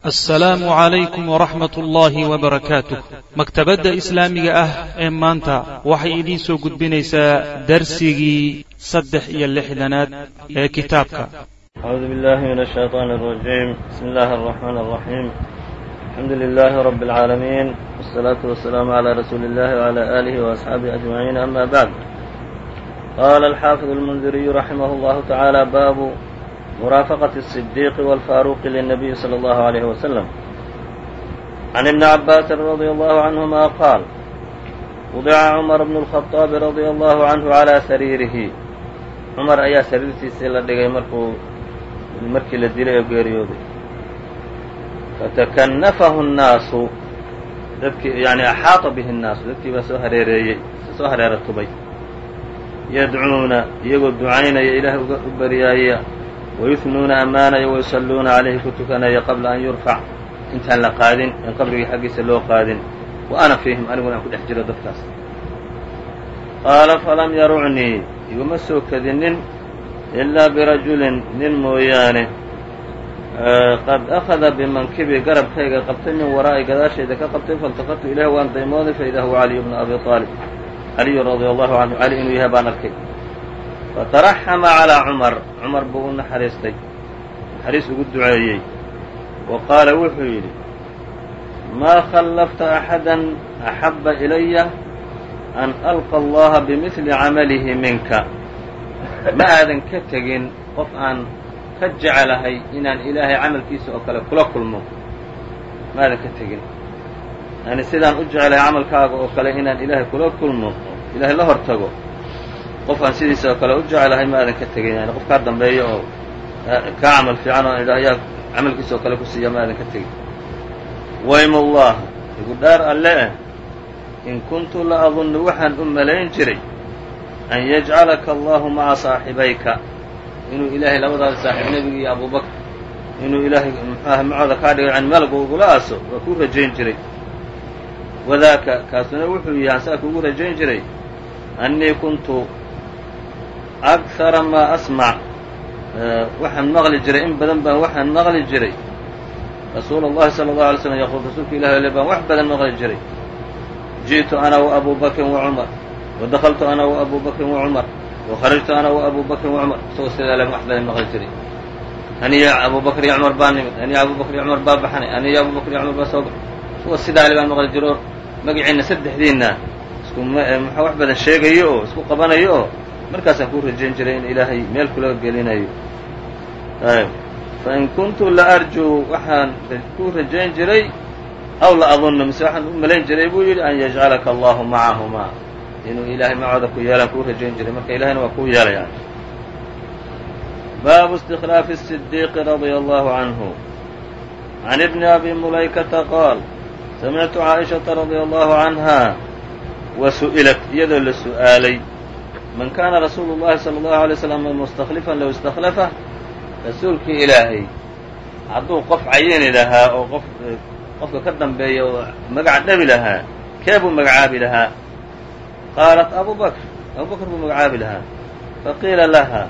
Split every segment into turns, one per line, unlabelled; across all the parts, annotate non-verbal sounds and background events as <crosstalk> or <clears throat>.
assalaamu calaykum waraxmat ullaahi wabarakaatuh maktabadda islaamiga ah ee maanta waxay idiin soo gudbinaysaa darsigii saddex iyo lixdanaad ee kitaabka
أعوذ بالله من الشيطان الرجيم بسم الله الرحمن الرحيم الحمد لله رب العالمين والصلاة والسلام على رسول الله وعلى آله وأصحابه أجمعين أما بعد قال الحافظ المنذري رحمه الله تعالى باب مرافقة الصديق والفاروق للنبي صلى الله عليه وسلم عن ابن عباس رضي الله عنهما قال وضع عمر بن الخطاب رضي الله عنه على سريره cumar ayaa sariirtiisii la dhigay markuu markii la dilay oo geeriyooday fatakanafahu الnaasu dadkii yani axaaطa bihi الnaasu dadkii baa soo hareereeyey soo hareera tubay yadcuuna iyagoo ducaynaya ilaahay u baryaaya wayuhnuuna ammaanaya wayusalluuna calayhi ku tukanaya qabla an yurfac intaan la qaadin in qabrigii xaggiisa loo qaadin wa ana fiihim aniguna aan ku dhex jiro dadkaas qaala falam yarucnii iguma soo kadinin ilaa birajulin nin mooyaane qad akhada bimankibi garabkayga qabtay min waraa'i gadaashayda ka qabtay failtaqadtu ilayh waan daymooday faidaa huwa caliyu bnu abi aalib caliyu radia allahu canhu inuu yahay baan arkay fataraxama calaa cumar cumar buu u naxariistay naxariis ugu duceeyey wa qaala wuxuu yidhi maa khallafta axadan axabba ilaya an alqa allaha bimidli camalihi minka ma aadan ka tegin qof aan ka jecelahay inaan ilaahay camalkiisa oo kale kula kulmo ma aadan ka tegin yani sidaan u jecelahay camalkaaga oo kale inaan ilaahay kula kulmo ilaahay la hor tago qof aan sidiisa oo kale u jecelahay ma aadan ka tegin. Yani qof kaa dambeeyo oo kaa camal fiican oo idha yaa camalkiisa oo kale ku siiya ma aadan ka tegin. Waymullah igu dhaar alle eh. In kuntu la adunnu waxaan u malayn jiray an yajcalaka allahu maca saaxibayka. Inuu ilaahay labadaada saaxiib nebiga iyo abubakr inuu ilaahay muxuaha macooda kaa dhigay can malgu ugula aaso waa kuu rajayn jiray. Wadaaka kaasuna wuxuu yahay saa kuugu rajayn jiray. Annii kuntu akhara maa asmac waxaan maqli jiray in badan baan waxaan maqli jiray rasuula اllahi salى اllahu alay slam yaqul rasuulka ilahi ale baan wax badan maqli jiray jiئtu ana وabu bakrin وcmar وadakltu ana وabu bakrin وcmar وkharajtu ana وabu bakrin وcmar isagoo sidaa le wax badan maqli jiray aniya abu bakr iyo cumar baa nimid aniya abu bakr iyo cumar baa baxnay aniya abu bakr iyo cumar baa soo baxay isagoo sidaa le baan maqli jiro oo magaciina saddexdiinna isku muxuu wax badan sheegayo oo isku qabanayo oo markaasaan kuu rajayn jiray in ilaahay meel kula gelinayo fain kuntu la arjuu waxaan kuu rajayn jiray aw la adunnu mise waxaan u malayn jiray buu yidhi an yajcalaka allahu macahumaa inuu ilaahay macooda ku yeelaan kuu rajayn jiray marka ilahayna waa kuu yeelaya baabu istikhlaafi الصidiiqi radia allahu canhu can ibni abi mulaykata qaal samictu caaishaةa radia allahu canha wa su'ilat iyadoo la su'aalay man kaana rasuulu llahi sala allahu alay slam mustakhlifan low istakhlafa rasuulkii ilaahay hadduu qof cayini lahaa oo qof qofka ka dambeeya oo magaca dhabi lahaa kee buu magacaabi lahaa qaalat abu bakr abu bakr buu magacaabi lahaa faqiila laha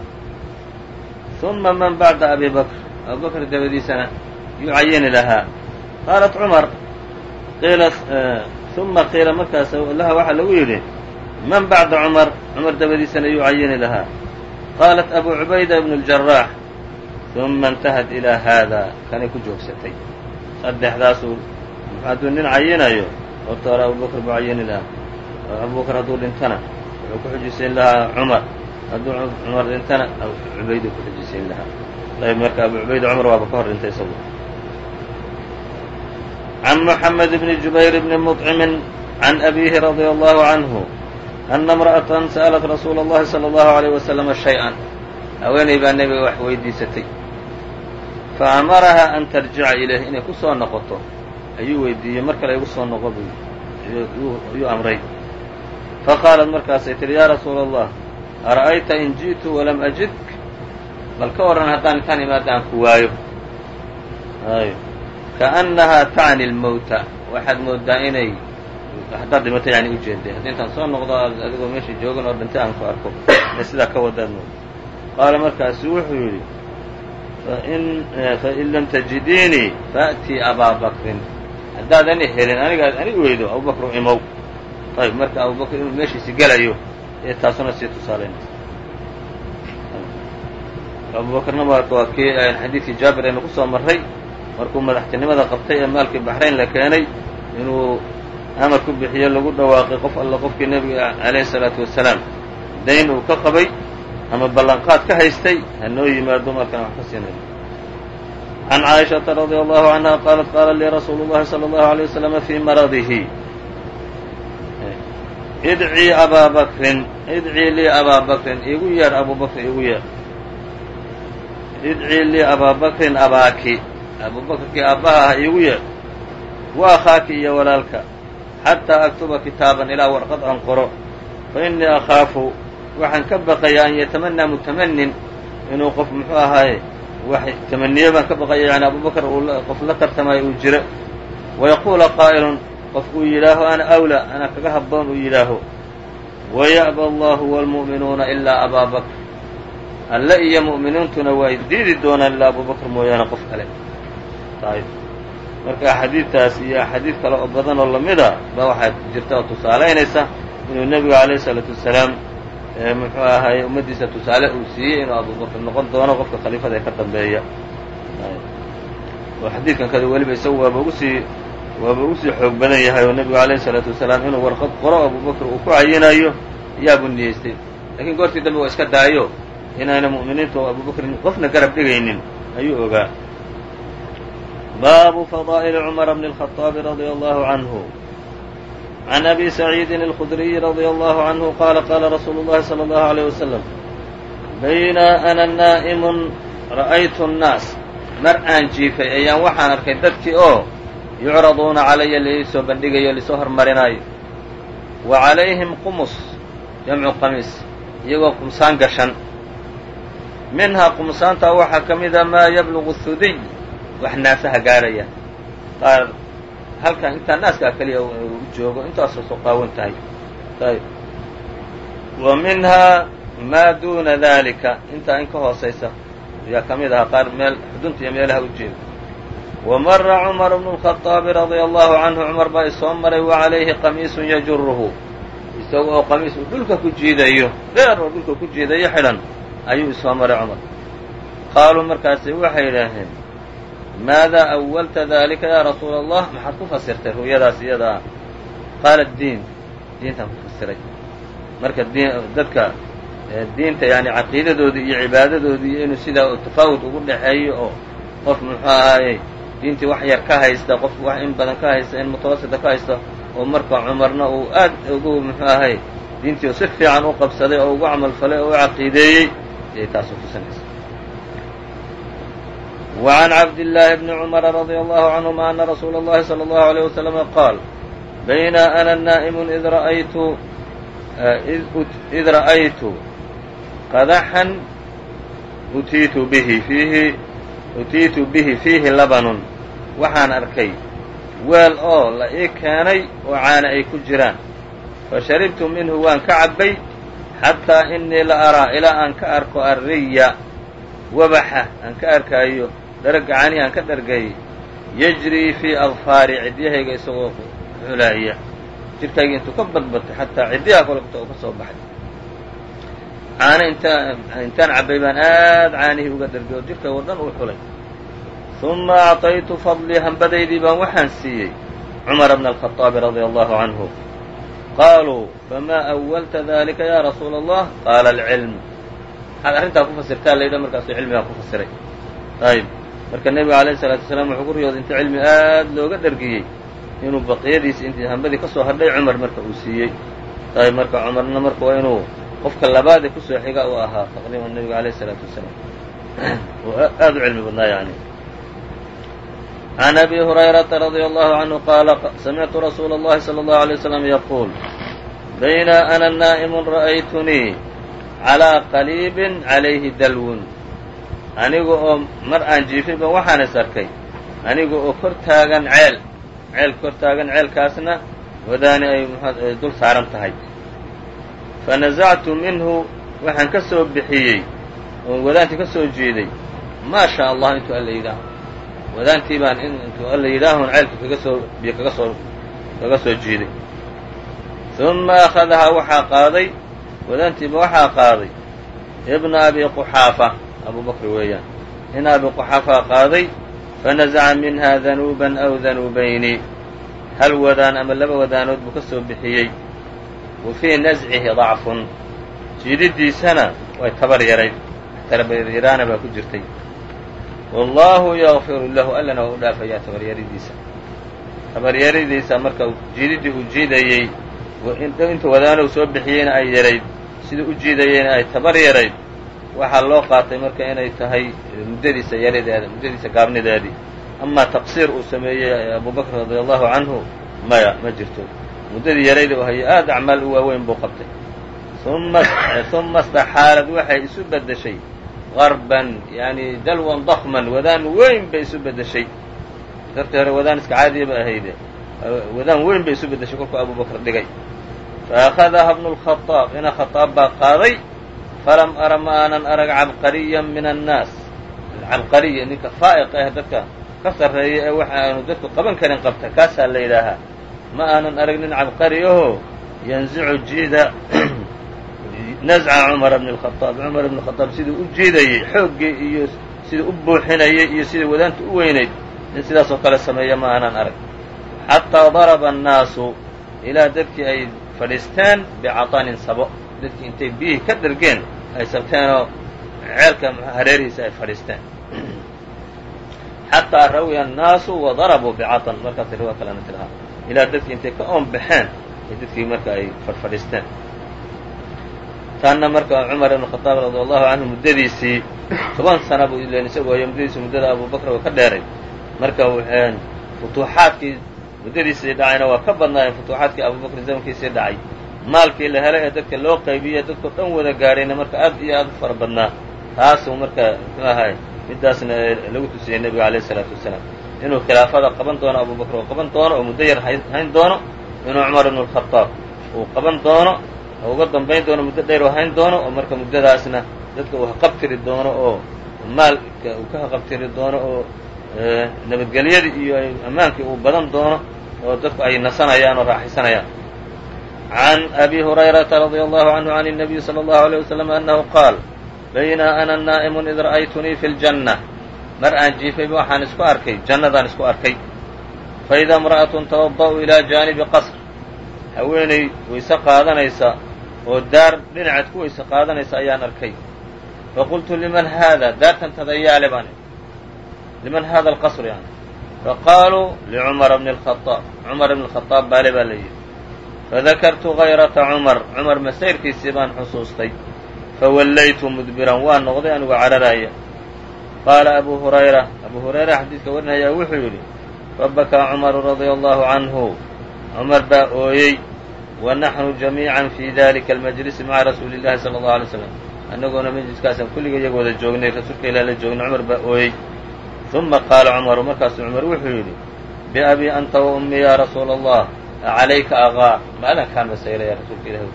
uma man bacda abi bakr abu bakr dabadiisana yuu cayini lahaa qaalat cumar qiila uma qiila markaas laha waxaa lagu yidhi man bacda cumar? Cumar dabadiisana yuu cayini lahaa. Qaalat abu cubayda ibnu اljaraax uma intahat ilaa haada kanay ku joogsatay. Saddexdaasuu hadduu nin cayinayo horta hore abubakr buu cayini lahaa. Abubakr hadduu dhintana wuxuu ku xujisayn lahaa cumar. Hadduu cumar dhintana cubaydu ku xujisayn lahaa. Ayb marka abu cubayda cumar waaba ka hor dhintay isagu. Can moxamed bni jubayr bni muطcimi can abiihi radia allahu canhu ana اmra'atan sa'lat rasuula اllahi salى اllahu عalيه waslama shay-an haweeney baa nebiga wax weydiisatay faamaraha an tarjica ilayh inay ku soo noqoto ayuu weydiiyey mar kale igu soo noqo buu ayuu amray faqaalat markaasay tihi yaa rasuula allah ara'ayta in ji'tu walam ajidk bal ka warran haddaan intaan imaada aan ku waayo kaأnnahaa tacni اlmowta waxaad moodaa inay haddaad dhimato yani ujeeday haddii intaan soo noqdo adigoo meesha joogan oo dhintay aan ku arko inay sidaa ka wadaad mooda qaala markaasu wuxuu yidhi fain lam tajidiinii faatii abaa bakrin. Haddaadan helin anigaad ani weydo abubakr u imow. Ayb marka abubakr inuu meeshiisi gelayo ee taasuna sii tusaalaynaysa abubakrna marka waa kii xadiidkii jaabir aynu ku soo marray. Markuu madaxtinimada qabtay ee maalkii baxrayn la keenay inuu amarku bixiye lagu dhawaaqay qof alla qofkii nebiga calayhi salaatu wasalaam. Dayn uu ka qabay ama ballanqaad ka haystay ha noo yimaado markaan wax ka siinayo. Can caaishata radia allahu canha qaalat qaala lii rasuulu llahi sala allahu alay waslama fii maradihi. Idcii abaa bakrin idcii lii abaa bakrin iigu yeedh abuu igu iigu yeedh idcii lii abaa bakrin abaaki. Abuu aabbaha ha iigu yeedh wa akhaaki iyo walaalka xataa aktuba kitaaban ilaa warqad aan qoro fa innii akhaafu waxaan ka baqaya an yatamanaa mutamanin inuu qof muxuu ahaaye wax tamaniye baan ka baqaya yani abubakr uu qof la tartamayo uu jiro wayaquula qaa'ilun qof uu yidhaaho ana awlaa ana kaga habboon uu yidhaaho waya'ba allahu waalmu'minuuna ilaa abaa bakr alle iyo mu'miniintuna way diidi doonaan ilaa abubakr mooyaane qof kale marka axaadiidtaas iyo axaadiid kale oo badan oo lamida ba waxaa jirta oo tusaalaynaysa inuu nebigu calayhi isalaatu wasalaam muxuu ahaye ummaddiisa tusaale uu siiyey inuu abubakr noqon doono qofka khaliifada ee ka dambeeya. Oo xadiidkan kada weliba isagu waaba ugu waaba ugu sii xoog badan yahay oo nebigu calayhi isalaatu wasalaam inuu warqad qoro abubakr uu ku cayinayo yaabuu niyeystay lakiin goortii dambe waa iska daayo inaana mu'miniintu abubakrin qofna garab dhigaynin ayuu ogaa baabu fadaa'ili cumara bni الخaطaabi radia allahu canhu عن أbي سعيid الخdري رضي الله عنه qال qاla رsuuل الlahi صلى الله عليه وسلم bayna أna naaئm ra'aytu الناas mar aan jiifay ayaan waxaan arkay dadkii oo yucraduuna calaya laisoo bandhigayo lisoo hormarinayo wa عalayhim qumus jamcu qamiis iyagoo qumsaan gashan minhaa qumsaantaa waxaa ka mida maa yabluغu hudiy wax naasaha gaarhaya qaar halkan intaa naaskaa keliya uu joogo intaasoo soo qaawan tahay. Ayb wa minhaa maa duuna daalika intaa in ka hoosaysa ayaa ka mid qaar meel xudunta iyo meelaha u jeeda. Wa mara cumar bnu lkhaطaabi radia allahu canhu cumar baa isoo maray wa calayhi qamiisun yajuruhu isaga oo qamiis uu dhulka ku jiidayo dheer oo dhulka ku jiidayo xidhan ayuu isoo maray cumar. Qaaluu markaasi waxay yidhaaheen maada awalta dalika ya rasuula allah maxaad ku fasirtay ru'yadaas iyada ah qaala diin diintaan ku fasiray marka dadka diinta yani caqiidadoodii iyo cibaadadoodii inuu sidaa tafaawud ugu dhaxeeyo oo qof muxuu ahaaye diintii wax yar ka haysta qof wax in badan ka haysta in mutawasita ka haysta oo marka cumarna uu aad ugu muxuu ahay diintii si fiican u qabsaday oo ugu camal falay oo u caqiideeyey ayay taasu tusinaysa وعن عبد الله بن عمر رضي الله عنهma أن رsuuل الlahi صلى الله عليه وسلم qاal بيna أna نائم إd رأytu إid رأytu qadحا utiitu bihi fiihi utiitu bihi fiihi labanun waxaan arkay weel oo la ii keenay oo caana ay ku jiraan fasharibtu minhu waan ka cabbay xataa inii la araa ilaa aan ka arko arriya wabaxa aan ka arkaayo dharag gacanihii aan ka dhargay yajrii fii adfaari cidyahayga isagoo xulaaya. Jirkaygii intuu ka badbatay xataa ciddiyaha kolobta oo ka baxday. Caano intaa intaan cabbay baan aad caanihii uga dhargay oo jirkay oo dhan uu xulay. Uma acطaytu fadlii hambadaydii baan waxaan siiyey cumara bna alkhaطaabi radia allahu canhu qaaluu famaa awalta dalika ya rasuula allah qaala alcilm arrintaa ku fasirtaa laydha markaasuu cilmigaa ku fasiray. Ayb marka nebiga alayh الsalaatu wasalaam wuxuu ku riyooday inta cilmi aad looga dhargiyey inuu baqiyadiisi intii hambadii ka soo hadhay cumar marka uu siiyey ayb marka cumarna marka waa inuu qofka labaad ee kusoo xiga uu ahaa taqriiban nebiga alayh الsalaatu wasalaam <clears throat> oo aad u cilmi badnaa yani عن أbي هريرةa رضي الله عنه qاaل سمعت رsuuل اللhi صلى الله عليه وسلم يقول بيna أna نائم رأyتنيi عalى qليب عalayhi dalwn aniga oo mar aan jiifinba waxaan is arkay aniga oo kor taagan ceel ceel kor taagan ceelkaasna wadaani ay dul saaran tahay. Fa nazactu minhu waxaan ka soo bixiyey oon wadaantii ka soo jeeday maa shaa allah intuu alla yidhaah. Wadaantii baan intuu alla yidhaahun ceelka kaga soo kaga soo kaga soo jeeday. Uma akhadahaa waxaa qaaday wadaantiiba waxaa qaaday ibna abi quxaafa abu bakr weeyaan in abi quxaafaa qaaday fanazaca minha danuuban aw danuubayni hal wadaan ama laba wadaanood buu ka soo bixiyey. Wa fii nascihi dacfun jiididiisana way tabar yarayd tabaryaraana baa ku jirtay. Wallaahu yakfiru lahu allana waa u dhaafayaa tabaryaridiisa tabaryaridiisa marka jiididii uu jiidayey inta wadaanow soo bixiyeyna ay yarayd. Siduu u jiidayeyna ay tabar yarayd waxaa loo qaatay marka inay tahay eh, muddadiisa yaradeeda muddadiisa gaabnideedii amaa taqsiir uu sameeyey eh, abubakr radi allahu canhu maya ma jirto. Muddadii yarayda u hayay aada acmaal u waaweyn buu qabtay. Uma eh, staxaalad waxay isu beddeshay. Qarban yani dalwan dakman wadaan weyn bay isu beddeshay. Dartii hore wadaan iska caadiya ahayde wadaan weyn bay isu beddeshay kolkuu abubakr dhigay. Fa bnu lkhaaab ina khaaab baa qaaday falam ara ma aanan arag cabqariyan min annaas cabqariya ninka faa'iq ah dadka ka sarreeya ee wax aanu dadku qaban karin qabta kaasaa la yidhaahaa ma aanan arag nin cabqari aho yanzicu jiida nasca cumara bni alkhadaab cumar ibn khadaab siduu u jiidayay xooggii iyo siduu u buuxinayay iyo sida wadaanta u weynayd nin sidaasoo kale sameeya ma aanan arag xataa daraba annaasu ilaa dadkii ay fadhiisteen bicataanin sabo dadkii intay biyihii ka dhergeen ay sabteenoo ceelka hareerihiisa ay fadhiisteen. Xataa rawiya annaasu wadarabuu bicatan markaasay riwaa kalena tidhahaa ilaa dadkii intay ka oon baxeen ay dadkii marka ay fadhfadhiisteen taanna marka cumar ibn khadaab radi allahu canhu muddadiisii toban sana buu ilen isagoo iyo muddadiisii muddada abubakr oo ka dheeray. Marka futuuxaadkii muddadiisii dhacayna waa ka badnaayeen futuuxaadkii abubakr zamankiisii dhacay maalkii la helay ee dadka loo qaybiye dadkao dhan wada gaadhayna marka aad iyo aad u fara badnaa. Taasuu marka muxuu ahay middaasna lagu tusiyey nebiga alayh isalaatu wasalaam. Inuu khilaafada qaban doono abubakr oo qaban doono oo muddo yar hayn doono inuu cumar ibnu alkhadaab uu qaban doono oo uga dambayn doono muddo dheer oo hayn doono oo marka muddadaasna dadka uu haqabtiri doono oo maalka uu ka haqabtiri doono oo nabadgelyadii iyo ammaankii uu badan doono oo dadku ay nasanayaan oo raaxaysanayaan عن أbي هريرة رضي الله عنه عن النبي صلى الله عليه وسلم أنه qاaل بيna أna نائم إd رأyتنيi في الجنة mar aan jiifayba waxaan isku arkay jannadaan isku arkay faإida امرأة توضأ إلى جانiبi qصr haweeney wayse qaadanaysa oo daar dhinaceed ku wayse qaadanaysa ayaan arkay faqultu لمن hada daartan tadayaale baan لمن hada الqصr yani faqaaluu لcمر بن الخطاaب cمر بن الخطاaب baale baa la yidhi fadakartu hayrata cumar cumar masayrkiisii baan xusuustay fawallaytu mudbiran waa noqday anigoo cararaya qaala abu hurayra abu hurayra xadiidka warinayaa wuxuu yidhi fabakaa cumaru radia allahu canhu cumar baa ooyey wa naxnu jamiican fii dalika almajlisi maca rasuuli llahi sala allahu alay slam annagoona majliskaasaan kulliga iyaga wada joognay rasuulka ilah la joognay cumar baa ooyey uma qaala cumaru markaasuu cumar wuxuu yidhi biabii anta wa ummii ya rasuula allah acalayka aqaa ma adan kaa masayraya rasuulka ilaah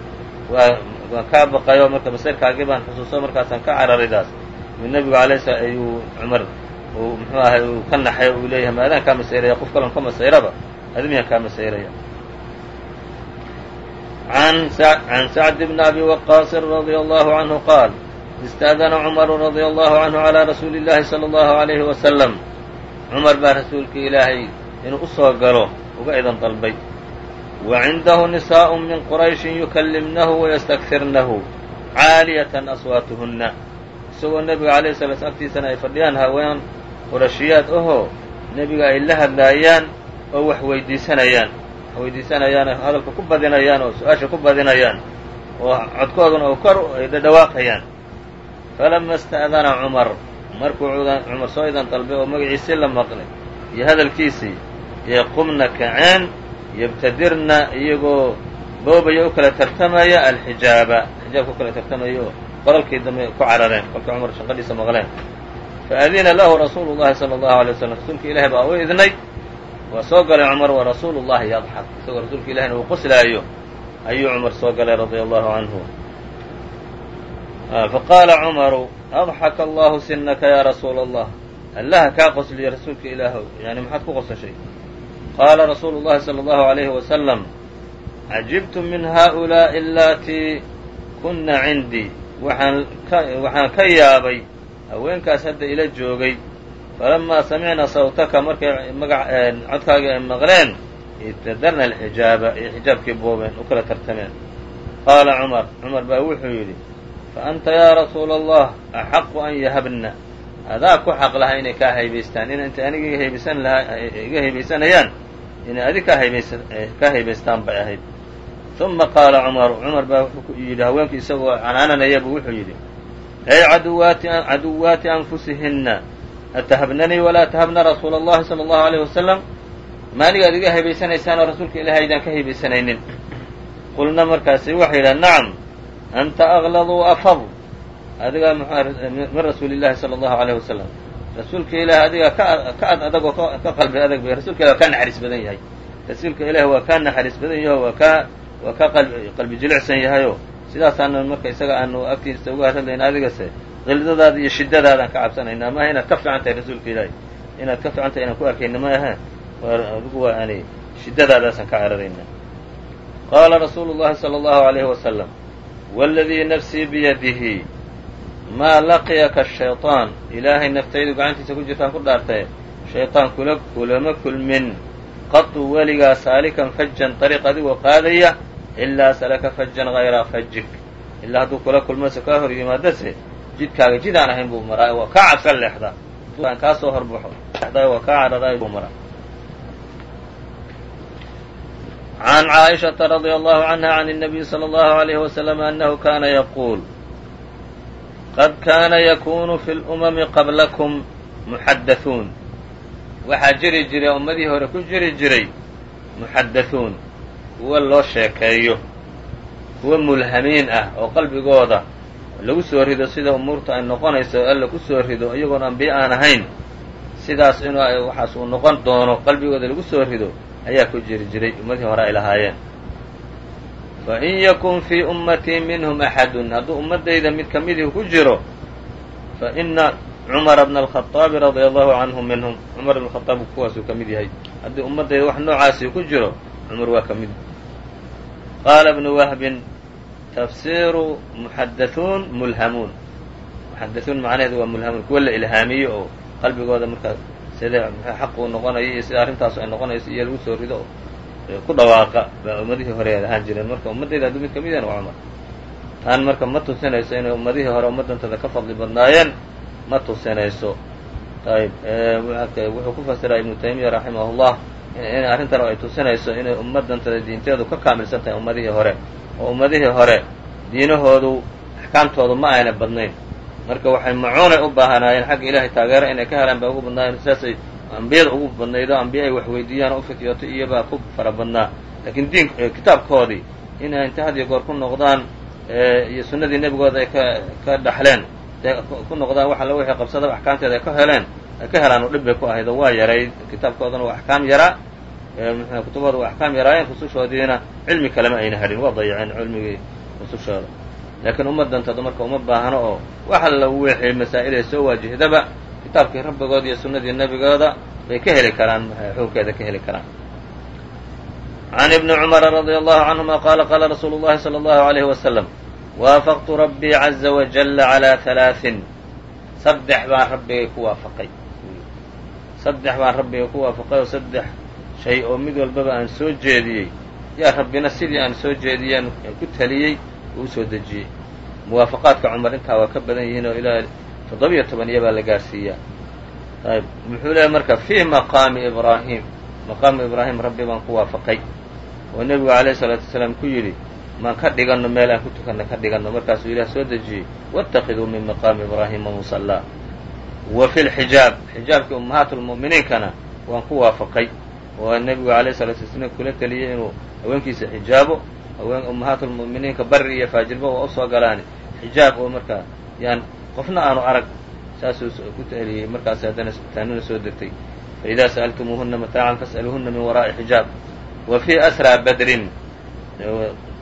waa waan kaa baqayo marka masayrkaagii baan xusuuso markaasaan ka cararidaas uu nebigu alay sla ayuu cumar uu muxuu ahay uu ka naxay uu leeyahay ma adaan kaa masayraya qof kalon ka masayraba adimiyaan kaa masayraya عن سعد بن أبي وقاص رضي الله عنه قال استأذن عمر رضي الله عنه على رسuuل اللahi صلى الله عليه وسلم cمر baa rasuulka ilaahay inuu u soo galo uga idan dalbay وعنdaه نساء min qرayشhi يكلمنah ويsتكثirnahu cاalية أصوaaتهuna isagoo nebiga عalيه الصلاة sلام agtiisana ay fadhiyaan haween qurashiyaad ahoo nebiga ay la hadlaayaan oo wax weydiisanayaan wax weydiisanayaan hadalka ku badinayaan oo su-aasha ku badinayaan oo codkooduna oo kor ay dhadhawaaqayaan falama اsta'dana cumar markuu cumar soo idan dalbay oo magaciisii la maqlay iyo hadalkiisii iyo qumna kaceen yabtadirna iyagoo boobaya u kala tartamaya alxijaaba. Xijaabka u kala tartamaya oo qolalkii dambe ku carareen kolkii cumar shanqadhiisa maqleen. Faadina lahu rasuulu llahi salى اllahu alay waslam rasuulka ilahi baa u idnay waa soo galay cumar wa rasuulu llahi yadxak isagoo rasuulka ilahina uu qoslaayo ayuu cumar soo galay radia allahu canhu faqaala cumaru adxaka allahu sinaka ya rasuula allah allaha kaa qosliya rasuulka ilaahow yani maxaad ku qosashay qaala rasuulu llahi salى allahu alayhi wasalam cajibtu min haؤulaaءi alatii kunna cindii waxaan ka waxaan ka yaabay haweenkaas hadda ila joogay falamaa samicna sawtaka markay maga codkaagii ay maqleen ibtadarna alxijaaba iyo xijaabkii boobeen u kala tartameen qaala cumar cumar baa wuxuu yidhi fa anta yaa rasuula allah axaqu an yahabna adaa ku xaq laha inay kaa haybaystaan in intay aniga iga haybaysan lahaa iga haybaysanayaan inay haybays kaa haybaystaan bay ahayd uma qaala cumaru cumar baa wuxuu yidhi haweenkii isagoo canaananayabu wuxuu yidhi ey caduwaati anfusihinna atahabnanii walaa tahabna rasuula allahi sala allahu alayh wasalam maanigaad iga haybaysanaysaan oo rasuulka ilaahay aydaan ka haybaysanaynin qulna markaasi waxay yidhaha nacam anta agladu afad adigaa min rasuuli llahi sala allahu alayh wasalam rasuulka ilaahi adigaa ka ad adag oo ka qalbi adag bay rasuulka ilah waa kaa naxariis badan yahay. Rasuulka ilaahi waa kaa naxariis badan yahay waa kaa waa ka qalbi jilicsan yahayo sidaasaana marka isaga aanu agtiisa uga hadlayn adigase qildadaada iyo shiddadaadaan ka cabsanaynaa maaha inaad ka fiican tahay rasuulka ilaahi inaad ka fiican tahay inaan ku arkayna ma ahe adigu waa ani shiddadaadaasaan ka cararaynaa qaala rasuulu llahi salى allahu alayhi wasalam waladii nafsii biyadihi maa laqiyaka shayطaan ilaahay naftaydu gacantiisa ku jirtaan ku dhaartae shayطaan kula kulama kulmin qatu weligaa saalikan fajan ariiq adigoo qaadaya ilaa salaka fajan hayra fajik ilaa hadduu kula kulmase kaa hor yimaadase jidkaaga jidaan ahayn buu maraa waa kaa cabsan leexda kaa soo horbaxo waa kaa cararay buu maraa عن cائشhaةa رضي الله عنها عن النبي صلى الله عليه وسلم أنه kاna يقول qad kaana yakuunu fi lumami qablakum muxadathuun waxaa jiri jiray ummadihii hore ku jiri jiray muxadathuun kuwo loo sheekeeyo kuwa mulhamiin ah oo qalbigooda lagu soo rido sida umuurta ay noqonaysa oo alla ku soo rido iyagoon ambiye aan ahayn sidaas inuu waxaas uu noqon doono qalbigooda lagu soo rido ayaa ku jiri jiray ummadihii hore ay lahaayeen wain yakun fii ummatii minhum axadun hadduu ummaddayda mid ka midii ku jiro faina cumara bna alkhaaabi radia allahu canhu minhum cumar bn khaaab kuwaasuu ka mid yahay haddii ummaddayda wax noocaasii ku jiro cumar waa ka mid qaala bnu wahbin tafsiru muxadaثuun mulhamuun muxadaثuun macnaheedu waa mulhamuun kuwa la ilhaamiye oo qalbigooda markaa sidee xaq uu noqonayo iyo sida arrintaas ay noqonayso iyo lagu soo rido ku dhawaaqa baa ummadihii hore ahaan jireen. Marka ummaddayda hadduu mid ka mid yahan waa cumar. Taan marka ma tusinayso inay ummadihii hore ummaddantada ka fadli badnaayeen. Ma tusinayso. Ayb wuxuu ku fasiraa ibnu taymiya raximah llah in arrintan ay tusinayso inay ummaddantada diinteedu ka kaamilsan tahay ummadihii hore. Oo ummadihii hore diinahoodu axkaamtoodu ma ayna badnayn. Marka waxay macuunay u baahanaayeen xagga ilaahay taageero inay ka helaan baa ugu badnaayeen. Sidaasay ambiyada ugu badnaydo ambiye ay wax weydiiyaan oo u fityooto iyobaa ku fara badnaa. Laakiin diin kitaabkoodii inay inta had iyo goor ku noqdaan iyo sunnadii nebigooda ay ka ka dhaxleen ku noqdaan wax alla wixii qabsadaba axkaamteeda ay ka heleen ay ka helaan oo dhib bay ku ahayd oo waa yarayd kitaabkoodana waa axkaam yaraa kutubooda waa axkaam yaraayeen rusushoodiina cilmi kalema ayna hadhin waa dayaceen cilmigii rusushooda laakiin ummaddantada marka uma baahno oo wax alla wixii masaa'ilay soo waajihdaba kitaabkii rabbigood iyo sunadii nabigooda bay ka heli karaan xukunkeeda ka heli karaan. Can ibni cumara radia allahu canhuma qaala qaala rasuulu llahi sala allahu alayhi wasalam waafaqtu rabbii caza wajalla calaa halaain saddex baan rabbigay ku waafaqay. Saddex baan rabbigay ku waafaqay oo saddex shay oo mid walbaba aan soo jeediyey. Yaa rabbina sidii aan soo jeediyeen ku taliyey uu u soo dejiyey. Muwaafaqaadka cumar intaa waa ka badan yihiin oo ilaa toddobiyo toban iyo baa la gaarsiiyaa ayb muxuu leeyahy marka fii maqaami ibraahim. Maqaamu ibraahim rabbi baan ku waafaqay. Oo nebigu alayhi salaatu wasalaam ku yidhi maan ka dhiganno meel aan ku tukanna ka dhiganno. Markaasuu ilaah soo dejiyey. Waاtakiduu min maqaami ibraahima musallaa. Wa fi lxijaab xijaabkii ummahaatulmu'miniinkana waan ku waafaqay. Oo nebigu alayhi salatu wasalaam kula teliyey inuu haweenkiisa xijaabo haween ummahaatulmu'miniinka bari iyo faajirba waa u soo galaan xijaab oo markaa yaan qofna aanu arag saasuu ku taeliyey markaas haddana taanina soo degtay faidaa sa'altumuuhuna mataacan fas'aluuhuna min waraa'i xijaab. Wa fii asraa badrin.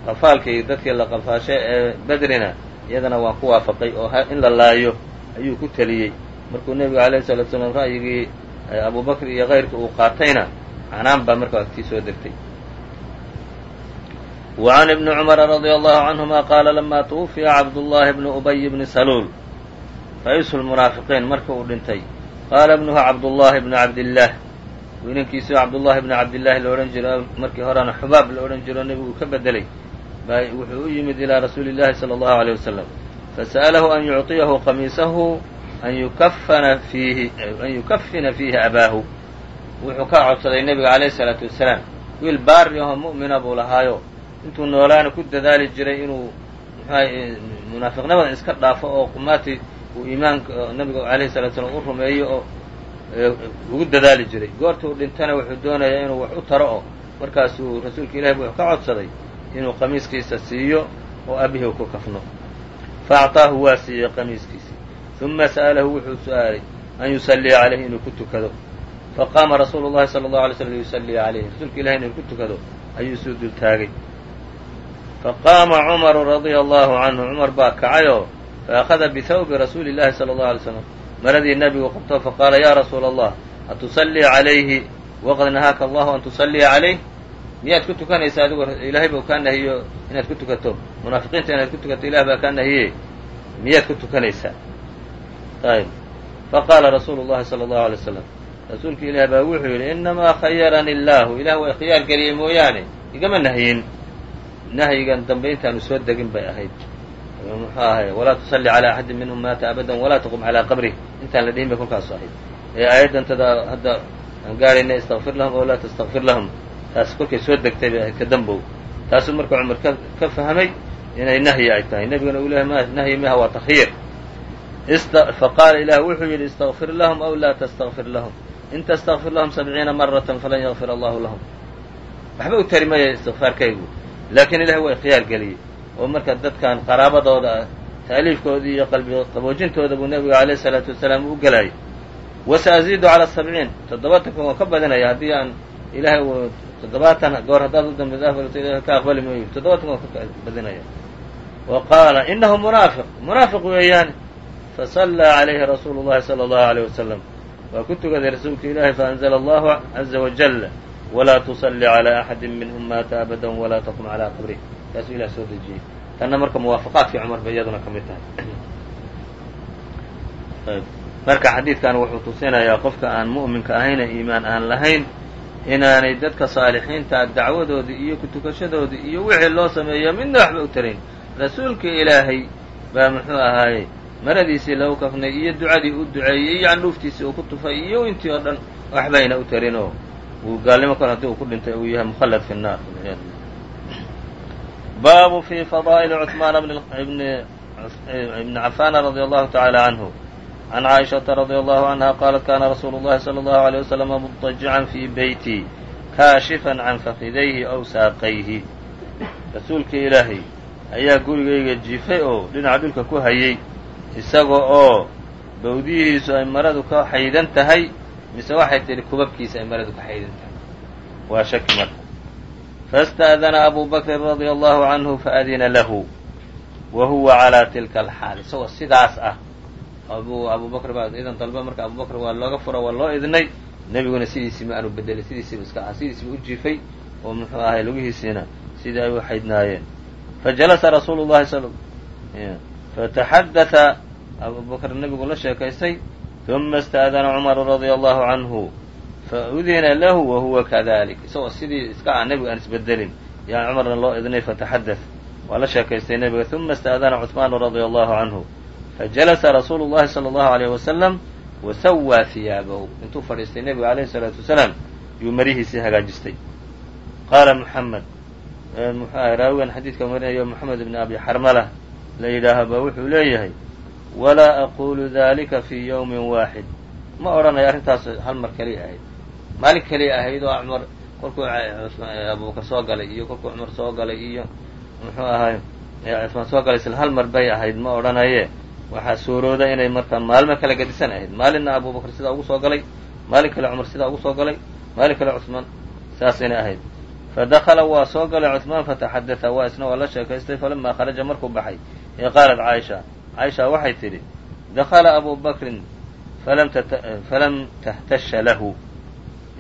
Qafaalkii dadkii la qafaashay ee badrina iyadana waan ku waafaqay oo in la laayo ayuu ku teliyey markuu nebigu calayhi salatu salaam ra'yigii abubakr iyo kayrka uu qaatayna canaan baa markaa tii soo degtay wa can ibni cumara radia allahu canhuma qaala lama tuwufiya cabdullaahi bni ubay bni saluul ra'iisu lmunaafiqiin marka uu dhintay. Qaala ibnuhu cabdullaahi bnu cabdillaah wiinankiisio cabdullaahi bnu cabdillaahi la odhan jiro markii horena xubaab la odhan jiro nebigu ka bedelay. Baa wuxuu u yimid ilaa rasuuli llaahi sala allahu aleyh wasalam fasa'alahu an yucطiyahu qamiisahu an yukafana fiihi an yukafina fiihi abaahu. Wuxuu ka codsaday nebiga calayh isalaatu wasalaam wiil baari ahoo mu'mina buu lahaayo. Intuu noolaana ku dadaali jiray inuu muxuaha munaafiqnimada iska dhaafo oo qumaatii uu iimaanka nabiga alayh salatu slam u rumeeyo oo ugu dadaali jiray. Goorta uu dhintana wuxuu doonayaa inuu wax u taro oo markaasuu rasuulka ilahi buu ka codsaday inuu qamiiskiisa siiyo oo aabbihi u ku kafno. Faacطaahu waa siiyey qamiiskiisii uma sa'alahu wuxuu su'aalay an yusallia calayhi inuu ku tukado. Faqaama rasuulu llahi sala allahu alay slam yusallia calayhi. Rasuulka ilahi inuu ku tukado ayuu isuu dultaagay. Faqaama cumaru radia allahu canhu. Cumar baa kacayoo faأkhada bihawbi rasuuli اllahi salى اllahu alay slam maradii nebigu qabto faqaala ya rasuula allah atusallii calayhi waqad nahaaka allahu an tusalliya calayh miyaad ku tukanaysaa adigoo ilaahay bau kaa nahiyo inaad ku tukato munaafiqiinta inaad ku tukato ilah baa kaa nahiye miyaad ku tukanaysaa ayb faqaala rasuulu llahi salى اllahu alay slam rasuulka ilaah baa wuxuu yidhi inamaa khayarani illaahu ilah waa khiyaar geliyey mooyaane igama nahyin nahyigan dambe intaanu soo degin bay ahayd muxuu ahay walaa tusalli calى axadi minhum maata abadan walaa taqum calىa qabrih intaan la dhihin bay kolkaasu ahayd ee aayaddantada hadda aan gaadhayna istakfir lahum oo laa tastakfir lahum taas kolkay soo degtay bay ahayd ka dambow taasuu marka cumar ka fahmay inay nahyi ay tahay nebigana uu lehay nahyi maha waa takyiir faqaala ilah wuxuu yidhi istakfir lahum aw laa tastakfir lahum in tastakfir lahum sabciina maratan falan yakfir allahu lahum waxba u tari maya istikfaarkaygu laakiin ilahay waa khiyaar geliyey oo marka dadkan qaraabadooda ah ta'liifkoodii iyo qalbi qaboojintooda buu nebiga alayh isalaatu wasalaam u gelayay wasa aziidu cala sabciin toddobaatanka waan ka badinaya haddii aan ilahay uu toddobaatan goor haddaad u dambe ilahay ka aqbali maayo toddobaatan waan ka badinaya wa qaala inahu munaafiq. Munaafiq weeyaan fasallaa calayhi rasuulu llahi sala allahu alayh wasalam. Waa ku tukaday rasuulka ilaahi faanzla allahu caza wajal walaa tusalli calaa axadi minhum maata abada walaa taqum calaa qabrih taasuu ilah soo dejiyey. Tanna marka muwaafaqaadkii cumar bay iyaduna ka mid tahay. Marka xadiidkan wuxuu tusinayaa qofka aan mu'minka ahayna iimaan aan lahayn inaanay dadka saalixiinta dacwadoodii iyo kutukashadoodii iyo wixii loo sameeyo midna waxba u tarayn. Rasuulka ilaahay baa muxuu ahaayey maradiisii lagu kafnay iyo ducadii u duceeyey iyo candhuuftiisii uu ku tufay iyo intii oo dhan waxbayna u tarin oo uu gaalnimo kor haddii uu ku dhintay uu yahay mukhallad fi nnaar baabu fi fadaa'ili cuثmaan ibni cafaana radia allahu tacaala canhu can caaishaةa radia allahu canha qaalat kana rasuulu اllahi salى اllahu عalيه waslm mutajican fii beyti kaashifan can fakidayhi aw saaqayhi rasuulka ilaahay ayaa gurigayga jiifay oo dhinaca dhulka ku hayay isaga oo bawdiyihiisu ay maradu ka xaydan tahay mise waxay tidhi kubabkiisa ay maradu ka xaydan tahay waa shaki marka faاsta'dana abu bakrin radia allahu canhu faadina lahu wa huwa calaa tilka alxaal isagoo sidaas ah. abu abu bakr baa idan dalba marka abu bakr waa looga furo waa loo idnay nebiguna sidiisii ma aanu bedelay sidiisiiba iska sidiisiiba u jiifay oo muxuu ahay lugihiisiina sidii ay u xaydnaayeen. fajalasa rasuulu llahi sal fataxadatha abu bakr nebigu la sheekaystay. uma ista'dana cumaru radia allahu canhu faudina lahu wa huwa kadalik isagoo sidii iska ah nebiga aan isbedelin yaa cumarna loo idnay fataxadath waa la sheekaystay nebiga uma ista'dana cuثmaanu radia allahu canhu fajalasa rasuulu llahi salى allahu alayh wasalam wasawaa hiyaabahu intuu fadhiistay nebiga alayhi salaatu wasalaam yuu marihiisii hagaajistay qaala muxamed raawigan xadiidka marinayo moxamed ibni abi xarmala la yidhaaho ba wuxuu leeyahay walaa aquulu dalika fii yowmin waaxid ma odhanayo arrintaas hal mar keliya ahayd maalin keliya ahayd oo cumar. Kolkuu abubakar soo galay iyo kolkuu cumar soo galay iyo muxuu ahay cusmaan soo galay isla hal mar bay ahayd ma odhanaye. Waxaa suurooda inay markaan maalmo kala gedisan ahayd. Maalinna abubakr sidaa ugu soo galay maalin kale cumar sidaa ugu soo galay maalin kale cusmaan saasayna ahayd. Fadakala waa soo galay cusmaan fataxadatha waa isna waa la sheekaystay falamaa kharaja markuu baxay. Ee qaalat caaisha caaisha waxay tidhi dakla abu bakrin falam tahtasha lahu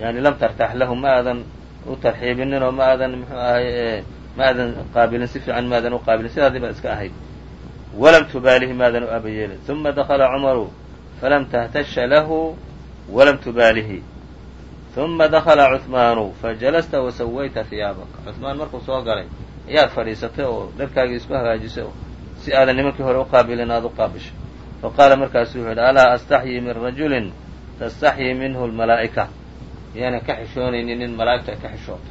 yani lam tartax lahu ma aadan u tarxiibinin oo ma aadan mxuu ahay ma aadan qaabilin si fiican maadan aadan u qaabilin sidaadii baad iska ahayd walam tubaalihi maadan aadan u aba yeelin uma dakala cumaru falam tahtasha lahu walam tubaalihi uma dakala cuhmaanu fajalasta wasawayta hiyaabaka cuhmaan markuu soo galay ayaad fadhiisatay oo dharkaagii isku hagaajisay oo si aadan nimankii hore u qaabilin aada u fa qaala markaasuu wuxuu yidhi alaa astaxyi min rajulin tastaxyi minhu lmalaa'ika miyaanan ka xishoonaynin nin malaa'igtu ay ka xishooto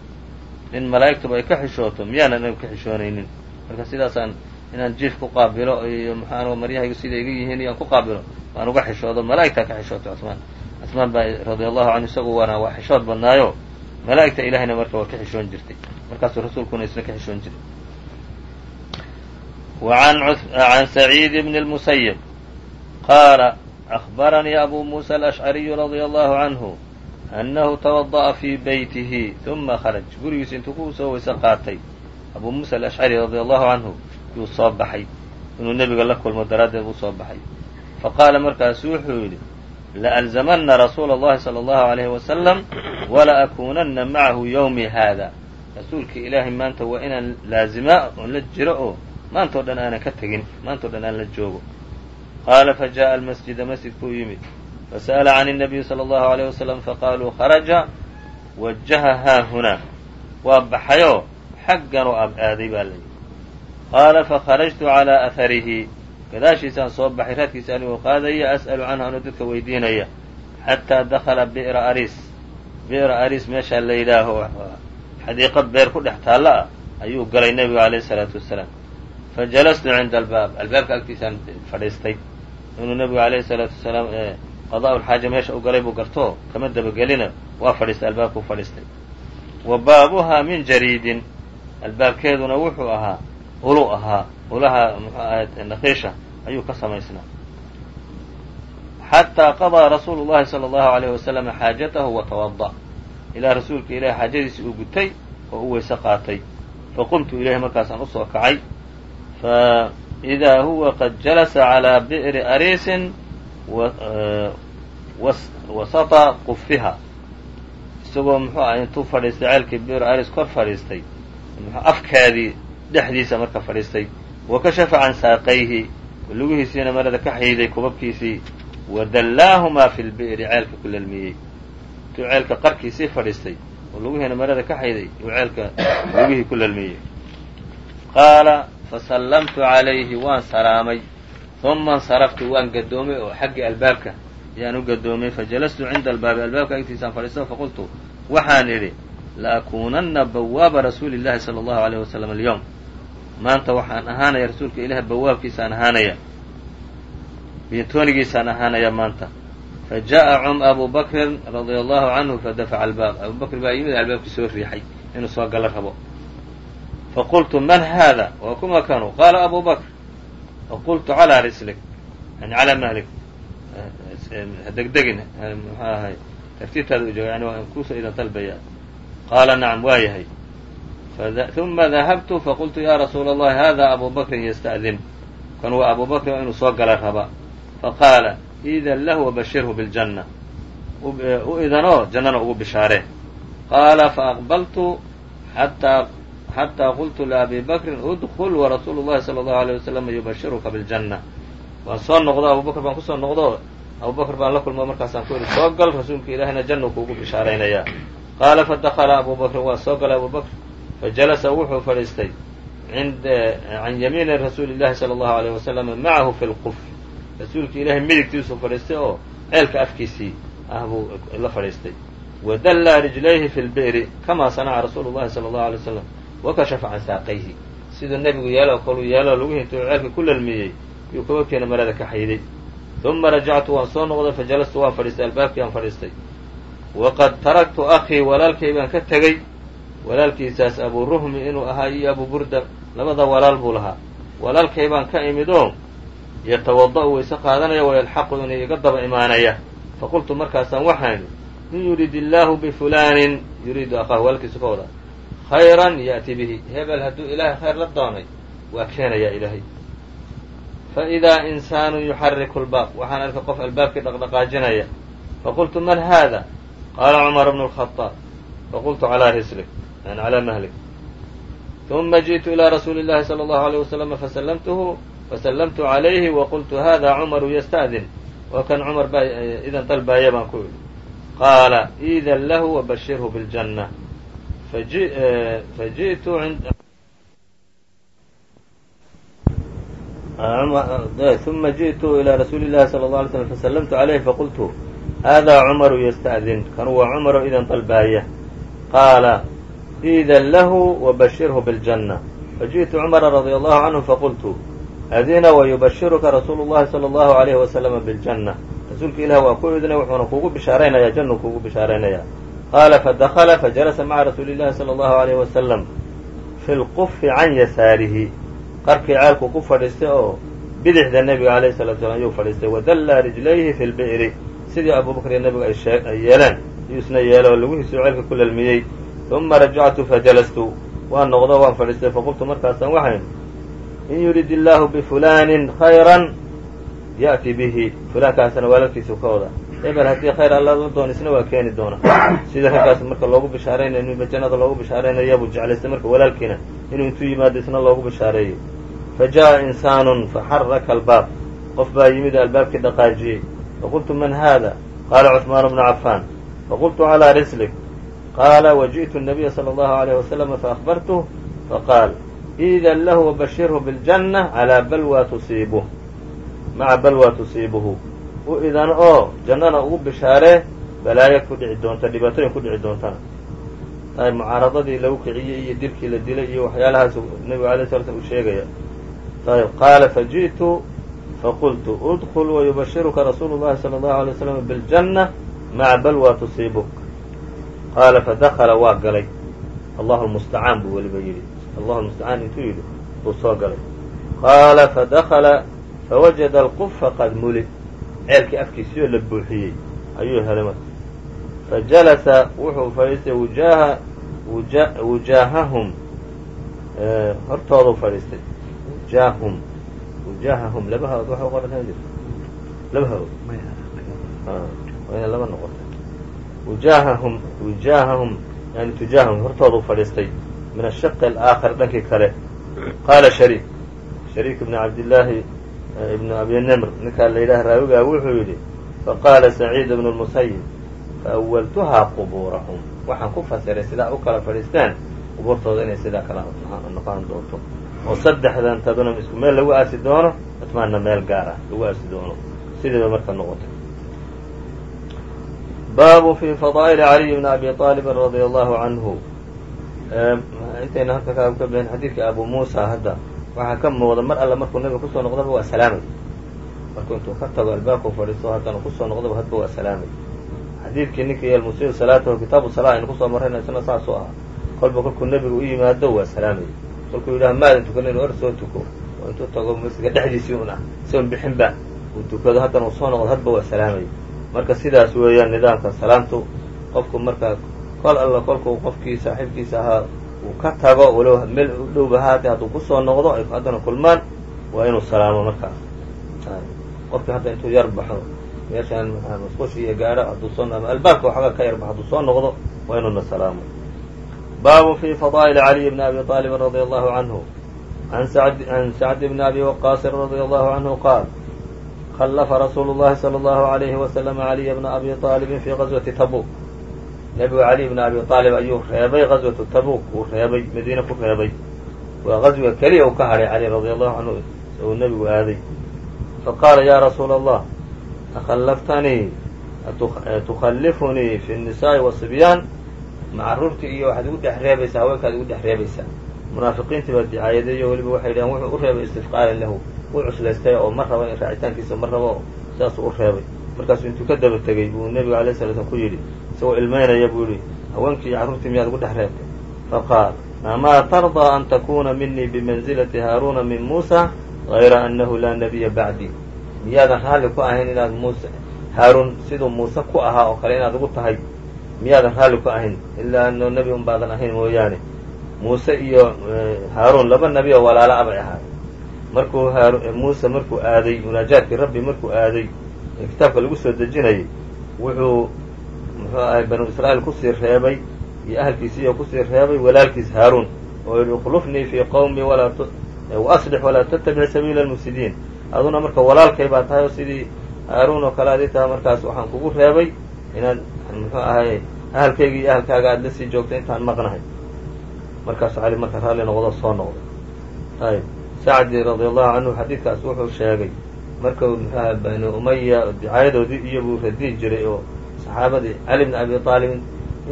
nin malaa'igtuba ay ka xishooto miyaanan anigu ka xishoonaynin marka sidaasaan inaan jiif ku qaabilo iyo maxaan maryahaygu sida iga yihiin iyaan ku qaabilo waan uga xishoodo malaa'igtaa ka xishootay cuثmaan cuثmaan baa radia allahu canhu isagu waana waa xishood badnaayo malaa'igta ilahayna marka waa ka xishoon jirtay markaasuu rasuulkuna isna ka xishoon jiray عن سعيد بن المسيب قال أخبرني أبو موسى الأشعري رضي الله عنه annahu tawada'a fii beytihi uma kharaj gurigiisa intuu ku soo weyse qaatay. Abuu muusa alashcari radia allahu canhu yuu soo baxay. Inuu nebiga la kulmo daraaddeed buu soo baxay. Fa qaala markaasu wuxuu yidhi laalzamanna rasuula allahi sala allahu alayhi wasalam wala akuunanna macahu yowmi haada rasuulka ilaahay maanta waa inaan laazima oon la jiro oo maanto dhan aanan ka tegin maantao dhan aan la joogo. Qaala fa jaa'a almasjida masjidkuu yimid. fasa'ala can الnabiyi salى اllahu عalيه wasalam faqaaluu kharaja wajaha haahunaa waa baxayoo xagganoo ab aaday baa layidhi qaala fakharajtu calىa aharihi gadaashiisaan soo baxay raadkiisa anigoo qaadaya as'alu canhu anuu dadka weydiinaya xataa dakala bi'ra aris bi'ra aris meeshaa la yidhaaho xadiiqo beer ku dhex taalla ah ayuu galay nebigu alayh الsalaatu wasalaam fajalastu cinda albaab albaabka agtiisaan fadhiistay inuu nebigu alayhi salaatu wasalaam qadaa ulxaaja meesha u galay buu gartoo kama dabagelina waa fadhiistay albaabkuu fadhiistay wa baabuhaa min jariidin albaabkeeduna wuxuu ahaa ulu ahaa ulaha muxuu ahayd nakiisha ayuu ka samaysnaa xataa qadaa rasuulu llahi sala allahu alayh wasalam xaajatahu wa tawada ilaa rasuulka ilahi xaajadiisii uu gutay oo u weyse qaatay faqumtu ilayhi markaasaan usoo kacay فإذا هو qad jalasa عalى بئri ariisin wasطa qufiha. Isagoo mxuu ah intuu fadhiistay ceelkii bir aris kor fadhiistay. Afkeedii dhexdiisa marka fadhiistay. Wakashafa can saaqayhi. Lugihiisiina marada ka xayday kubabkiisii. Wadallaahumaa fi lbi'ri ceelka ku lalmiyey. Intuu ceelka qarkiisii fadhiistay. Oo lugihiina marada ka xayday uu ceelka lugihii ku lalmiyey. Qaala fasallamtu calayhi waan salaamay uma insaraftu waan gadoomay oo xaggii albaabka ayaan u gadoomay fajalastu cinda albaabi albaabka agtiisaan fadhiisto faqultu waxaan idhi laakuunanna bawaaba rasuuli llahi sala allahu alayh wasalam alyowm maanta waxaan ahaanaya rasuulka ilaah bawaabkiisaan ahaanaya biintoonigiisaan ahaanaya maanta. Fa jaءa cum abu bakrin radia allahu canhu fadafaca albaab. Abu bakr baa yimid albaabkii soo riixay inuu soo galo rabo. Faqultu man hada waa kuma kanu qaala abu bakr faqultu calىa rislik yani calaa mahlik degdegin mxuu ahay tartiibtaada u jooga yani waan kuusoo idan dalbaya qaala nacam waa yahay ثuma dahabtu faqultu ya rasuula اllahi hada abu bakrin ysta'din kan waa abu bakr waa inuu soo gala raba faqaala idan lahu wabashirhu biاljanna u idanoo jannana ugu bishaaree qaala faaqbaltu xataa xatىa qultu liabi bakrin udkul warasuulu اllahi salى اllahu alيه waslama yubashiruka biاljanna waan soo noqdo abu bakr baan kusoo noqdo abubakr baan la kulmo markaasaan ku yidhi soo gal rasuulka ilaahayna jannuu kuugu bishaaraynayaa qaala fadakala abubakrin waa soo galay abubakr fajalasa wuxuu fadhiistay can yamiini rasuuli llahi sala allahu aleyh wasalama macahu fi lquf rasuulka ilaahay midigtiisuu fadhiistay oo ceelka afkiisii ah buu la fadhiistay. Wadallaa rijlayhi fi lbi'ri kamaa sanaca rasuulu llahi sala allahu alay wasalam wakashafa can saaqayhi. Siduu nebigu yeelo koluu yeelo lagu hinto oo ceelka ku lalmiyey yuu kaga keena marada ka xayday uma rajactu waan soo noqday fajalastu waan fadhiistay albaabkii aan fadhiistay waqad taraktu akhii walaalkay baan ka tegey walaalkiisaas abu ruhmi inuu ahaa iyo abu burda labada walaal buu lahaa walaalkay baan ka imid oo yatawada'u wayse qaadanaya wayalxaqu inay iga daba imaanaya faqultu markaasaan waxaan in yurid illaahu bifulaanin yuriidu akhahu walaalkiisu ka wada khayran ya'ti bihi hebel hadduu ilaahay khayr la doonay waa keenayaa ilaahay faidaa insaanu yuxariku lbaab waxaan arkay qof albaabkii dhaqdhaqaajinaya faqultu man hada qaala cumar bnu lkhadaab faqultu calaa rislik yani calaa mahlik ثuma jiئtu ilى rasuuli الlahi slى الlahu عalيه waslm faslmtuhu fasallamtu عalayhi waqultu hada cmaru ysta'din waa kan cumar baa idan dalbaaya baan ku idhi qaala iidan lahu wabashirhu bاljanة fajiئtu ثuma jiئtu ilى rasuuli الlahi slى الlه عlay slm fasallamtu عalayhi faqultu hada cmaru ysta'din kan waa cumaro idan dalbaaya qaala iidan lahu wabashirhu bاljanة fajiئtu cumara radي allahu canhu faqultu adina wayubashiruka rasuulu llahi salى allahu alayhi wasalama biاljanna rasuulka ilah waa ku idinay wuxuuna kuugu bishaaraynayaa jannu kuugu bishaaraynayaa qaala fadakla fajalasa maca rasuuli llahi salى allahu alayhi wasalam fi lqufi can yasaarihi qarkii ceelku ku fadhiistay oo bidixda nebiga alayhi salatu slam ayuu fadhiistay wadalla rijlayhi fi lbi'ri sidii abubakr iyo nebigu ay yeeleen ayuu isna yeelay oo laguhiisuu ceelka ku lalmiyey. Uma rajactu fajalastu waan noqdo waan fadhiistay faqultu markaasaan waxayn in yurid illaahu bifulanin khayran ya'ti bihi. Fulaankaasna walaalkiisu ka wada ebel haddii khayr alla la doon isna waa keeni doona sida raggaas marka loogu bishaaraynayo inba jannada loogu bishaaraynaya buu jeclaystay marka walaalkiina inuu intuu yimaado isna loogu bishaareeyo fa jaءa insaanu faxaraka albaab qof baa yimid albaabkii dhaqaajiyey faqultu man hada qaala cuثmaan bnu cafaan faqultu calىa rislik qaala wajiئtu الnabiya slى اllahu عalيyه waslama faأhbartuh faqaal iidan lahu wabashirhu biاljanة calىa balwa tusiibuh maca balwa tusiibuhu u idan oo jannana ugu bishaaree balaayo ku dhici doonta dhibaatooyin ku dhici doontana mucaaradadii lagu kiciyey iyo dilkii la dilay iyo waxyaalahaas nebigu alay sala slam uu sheegaya. Ayb qaala faji'tu faqultu udkul wayubashiruka rasuulu llahi sala allahu alay waslama biljanna maca balwa tusiibuk. Qaala fadakala waa galay. Allahu lmustacaan buu weliba yidhi. Allahu lmustacaan intuu yidhi buu soo galay. Qaala fadakala fawajada alqufa qad muli ceelkii afkiisiioo la buuxiyey ayuu helay marka. Fajalasa wuxuu fadhiistay wujaaha wujaahahum hortooduu fadhiistay. Wujaahum wujaahahum laba haood waxa qoran jirta laba haood ina laba noqota wujaahahum wujaahahum yani tujaahahum hortooduu fadhiistay. Min ashaqi alaakhar dhankii kale. Qaala shariik. Shariik ibn cabdillaahi ibnu abi nimr ninkaa la yidhaha raawigaa wuxuu yidhi faqaala saciid ibnu lmusayib faawaltuhaa qubuurahum. Waxaan ku fasiray sidaa u kala fadhiisteen qubuurtooda inay sidaa kala noqon doonto. Oo saddexdan tabana isku meel lagu aasi doono atmaanna meel gaar ah lagu aasi doono. Sidiiba marka noqotay baabu fi fadaa'ili caliy bni abi aalibin radia allahu canhu intayna halka ka ka bixin xadiidka abu muusa hadda waxaa ka muuqda mar alle markuu nabiga ku soo noqdaba waa salaamay. Markuu intuu ka tago albaabkau fadhiisto haddana ku soo noqdaba hadba waa salaamay. Xadiidkii ninkii almusiiu salaatahu kitaabu salaa aynu ku soo marrayna isna saasuu ahaa. Kolba kolkuu nebigu u yimaado waa salaamay. Kolkuu yidhaha maadan tukanin or soo tuko. Oo intuu tago masjidka dhexdiisii un ah isagoon bixinba uu tukado haddana uu soo noqdo hadba waa salaamay. Marka sidaas weeyaan nidaamka salaamtu qofku marka kol alla kolkuu qofkii saaxiibkiisa ahaa uu ka tago walow meel u dhowba haatee hadduu ku soo noqdo ay haddana kulmaan waa inuu salaamo markaas qofkii hadda intuu yar baxo meeshaan masqushi iyo gaadho hadduu soo ama albaabka waxoogaa ka yar baxo hadduu soo noqdo waa inuuna salaamo. Baabu fi fadaa'ili caliy bni abi aalibin radia allahu canhu an sacd bni abi waqaasin radia allahu canhu qaal khallafa rasuulu llahi salى allahu alayhi wasalam caliya bna abi aalibin fi gazwati tabuk nebigu cali bni abi aalib ayuu reebay gazwatu tabuk uu reebay madiine ku reebay. Waa gazwiga keliya uu ka hadhay cali radia allahu canhu uu nebigu aaday. Faqaala ya rasuula allah takhallaftanii tukhallifunii fi الnisaa'i wasibyaan ma carruurtii iyo waxaad igu dhex reebaysaa haweenkaad igu dhex reebaysaa. Munaafiqiintii baa dicaayadeeyo weliba waxay dhaheen wuxuu u reebay istifqaalan lahu wuu cuslaystay oo ma rabo in raacitaankiisa ma rabo saasuu u reebay. Markaasuu intuu ka daba tegey buu nebigu alay sala slam ku yidhi isagoo ilmaynaya buu yihi haweenkii iyo carruurtii miyaad igu dhex reebtay. Faqaal amaa tardaa an takuna minii bimanzilati haaruuna min muusa غayra anahu laa nabiya bacdi. Miyaadan raalli ku ahayn inaad muuse haaruun siduu muuse ku ahaa oo kale inaad ugu tahay? Miyaadan raalli ku ahayn? Ilaa ano nebi un baadan ahayn mooyaane. Muuse iyo haaruun laba nebi oo walaala abay ahaay markuu muuse markuu aaday munaajaadkii rabbi markuu aaday ee kitaabka lagu soo dejinayay wuxuu muxuu ahay ku sii reebay iyo ahalkiisiiyo ku sii reebay walaalkiis haaruun oo yihi ikhlufnii fii qowmi waaslix walaa tattabic sabiila almufsidiin aduna marka walaalkay baa tahay oo sidii haaruun oo kale adi taha markaas waxaan kugu reebay inaad muxuu ahay ahalkayga iyo ahalkaaga aada la sii joogto intaan maqnahay. Markaasu cali marka raalli noqdo soo noqday ayb sacdi radi allahu canhu xadiidkaas wuxuu sheegay markau muxuaha umaya dicaayadoodii iyobuu radiyi jiray oo saxaabadii cali bni abi aalibin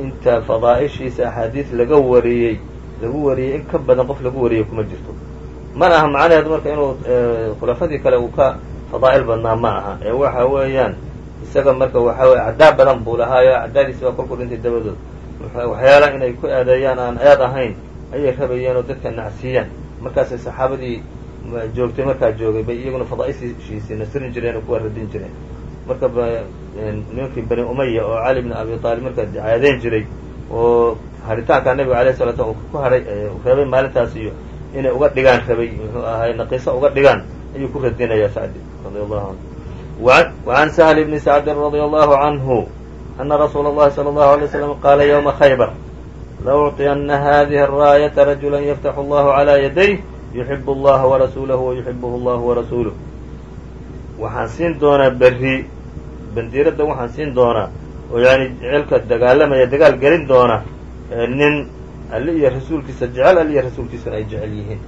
inta fadaa'ishiisa axaadiis laga wariyey lagu wariyey in ka badan qof lagu wariyey kuma jirto. Mana aha macnaheedu marka inuu khulafadii kale uu ka fadaa'il badnaa ma aha. Ee waxa weeyaan isaga marka waxa weye acdaa badan buu lahaayo acdaadiisi baa kolku dhintay dabadood. Waxyaala inay ku eedeeyaan aan eed ahayn ayay rabayeen oo dadka nacsiiyaan markaasay saxaabadii joogtay markaa joogay bay iyaguna fadaa'ishiisii nasrin jireen oo kuwa radin jireen. Marka nimankii bani umaya oo cali bni abi aalib markaa dicaadeyn jiray oo haritaanka nabiga alayh sala slam uu ku haray reebay maalintaas iyo inay uga dhigaan rabay muxuu ahay naqiisa uga dhigaan ayuu ku radinayaa sacdi radi allahu canhu وعn سهل بن سعد رضي الله عنه أن رsuuل الlhi صلى الله عليه وسلم qاla يومa خyبر لأعطينa hذه الراية رجuلا يفتح الله على يديه يحب الlaha ورasuuله ويحibه الlah ورasuuله waxaan siin doonaa beri bandiiradda waxaan siin doonaa oo yani celka dagaalamaya dagaal gelin doona nin alle iyo rasuulkiisa jecel alle iyo rasuulkiisana ay jecel yihiin.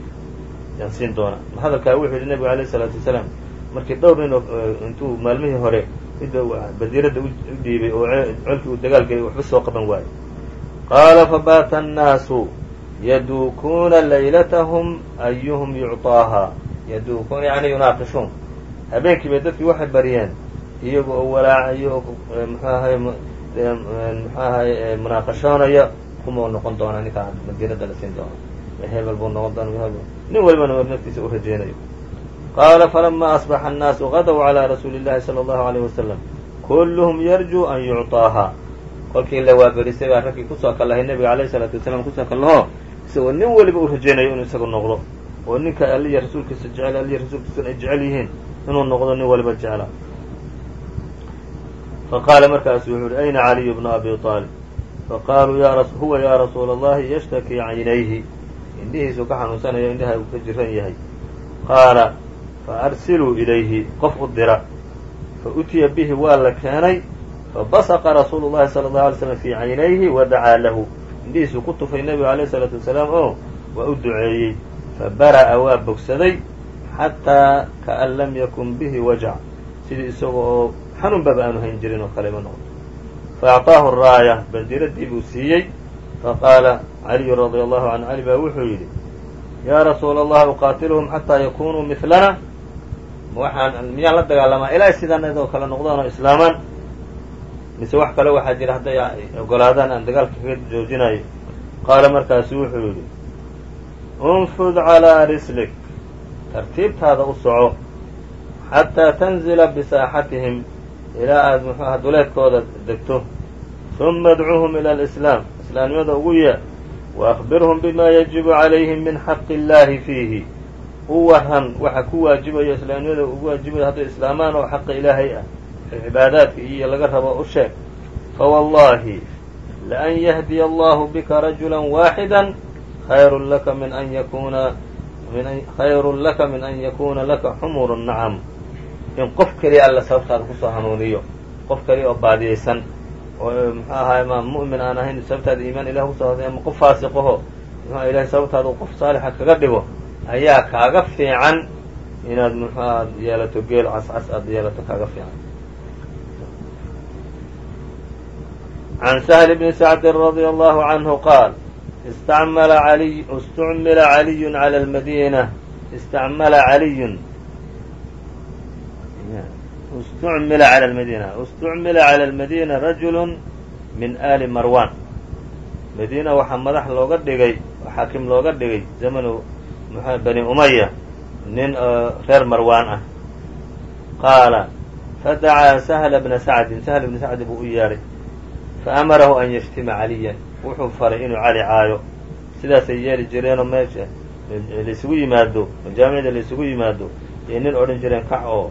Yaan siin doonaa. Hadalkaa wuxuu yidhi nebigu alayh isalaatu wasalaam markii dhowr nin eh, intuu maalmihii hore midda bandiiradda u dhiibay oo celkii uu dagaal gelay waxba soo qaban waayo. Qaala fabaata annaasu yaduukuuna laylatahum ayuhum yucطaaha yaduukuuna yani yunaaqishuun. Habeenkii bay dadkii waxay bariyeen iyaga oo walaacayo oo eh, mxuu ahay mxuu eh, eh, ahay munaaqashoonaya kuma noqon doona ninkaa madiinada la siin doona hebel buu noqon doona nin walbana naftiisa u rajeynayo qaala falama asbaxa annaasu gadaw calaa rasuuli illahi sala allahu alayh wasalam kulluhum yarjuu an yucطaaha kolkii la waaberisay baa raggii ku soo kallahay nebiga alayh salaatu wasalaam ku soo kallaho oh, isagoo nin weliba u rajeynayo inuu isagu noqdo oo ninka aliya rasuulkiisa jecel aliya rasuulkiisuna ay jecel yihiin inuu noqdo nin waliba jecla faqaala markaasu wuxuu uhi ayna caliyu bnu abi طaalib faqaaluu huwa ya rasuula اllahi yashtakii caynayhi indhihiisu ka xanuunsanaya indhaha uu ka jiran yahay qaala faarsiluu ilayhi qof u dira fautiya bihi waa la keenay fabasaqa rasuulu llahi sala allahu alay slam fii caynayhi wadacaa lahu indhihiisuu ku tufay nebigu alayh isalaatu wasalaam oo waa u duceeyey fabara'a waa bogsaday xataa kaan lam yakun bihi wajac sidii isaga oo xanuunbaba aanu hayn jirin oo kaleba noqdo faacطaahu raaya bandiradii buu siiyey. Faqaala caliyu radia allahu canhu cali baa wuxuu yidhi yaa rasuula allah uqaatiluhum xataa yakunuu milana waxaan miyaan la dagaalamaa ilaa sidanadoo kale noqdaan oo islaamaan. Mise wax kale waxaa jira hadday ogolaadaan aan dagaalka kaga joojinayo qaala markaasu wuxuu yidhi unfud calىa rislik. Tartiibtaada u soco. Xataa tanzila bisaaxatihim ilaa aad muxuaha duleedkooda degto ثuma adcuuhum ilى اlislaam islaamnimada ugu yee waأkhbirhum bima yajibu calayhim min xaqi اllahi fiihi u waran waxa ku waajibayo islaamnimada ugu waajibayo hadday islaamaan oo xaqa ilaahay ah cibaadaadka iyo laga rabo u sheeg fawallahi laan yahdiya allahu bika rajula waaxida khayru laka min an yakuna khayru laka min an yakuna laka xumuru nacam in qof keliya alla sababtaada kusoo hanuuniyo qof keliya oo baadiyaysan oo muxuu ahaay ma mu'min aan ahayn sababtaada iimaan ilah kusoo haday ama qof faasiqaho muxua ilahay sababtaada u qof saalixa kaga dhigo ayaa kaaga fiican inaad muxuaha yeelato geel cascas aad yeelato kaaga fiican عن سهل بن سعد رضي الله عنه قال استعمل علي استعمل علي على المدينة استعمل علي استعمل على المدينة استعمل على المدينة رجل من آل مروان مدينة waxaa madax looga dhigay xaakim looga dhigay زمن بني أمية nin reer marwaan ah qaala fadacaa سهل بن سعد سهل بن سعد buu u yeedhay faamarahu an yashtima caliyan wuxuu faray inuu cali caayo sidaasay yeeli jireenoo meesha laysugu yimaado majaamicda laysugu yimaado iyo nin odhan jireen kac oo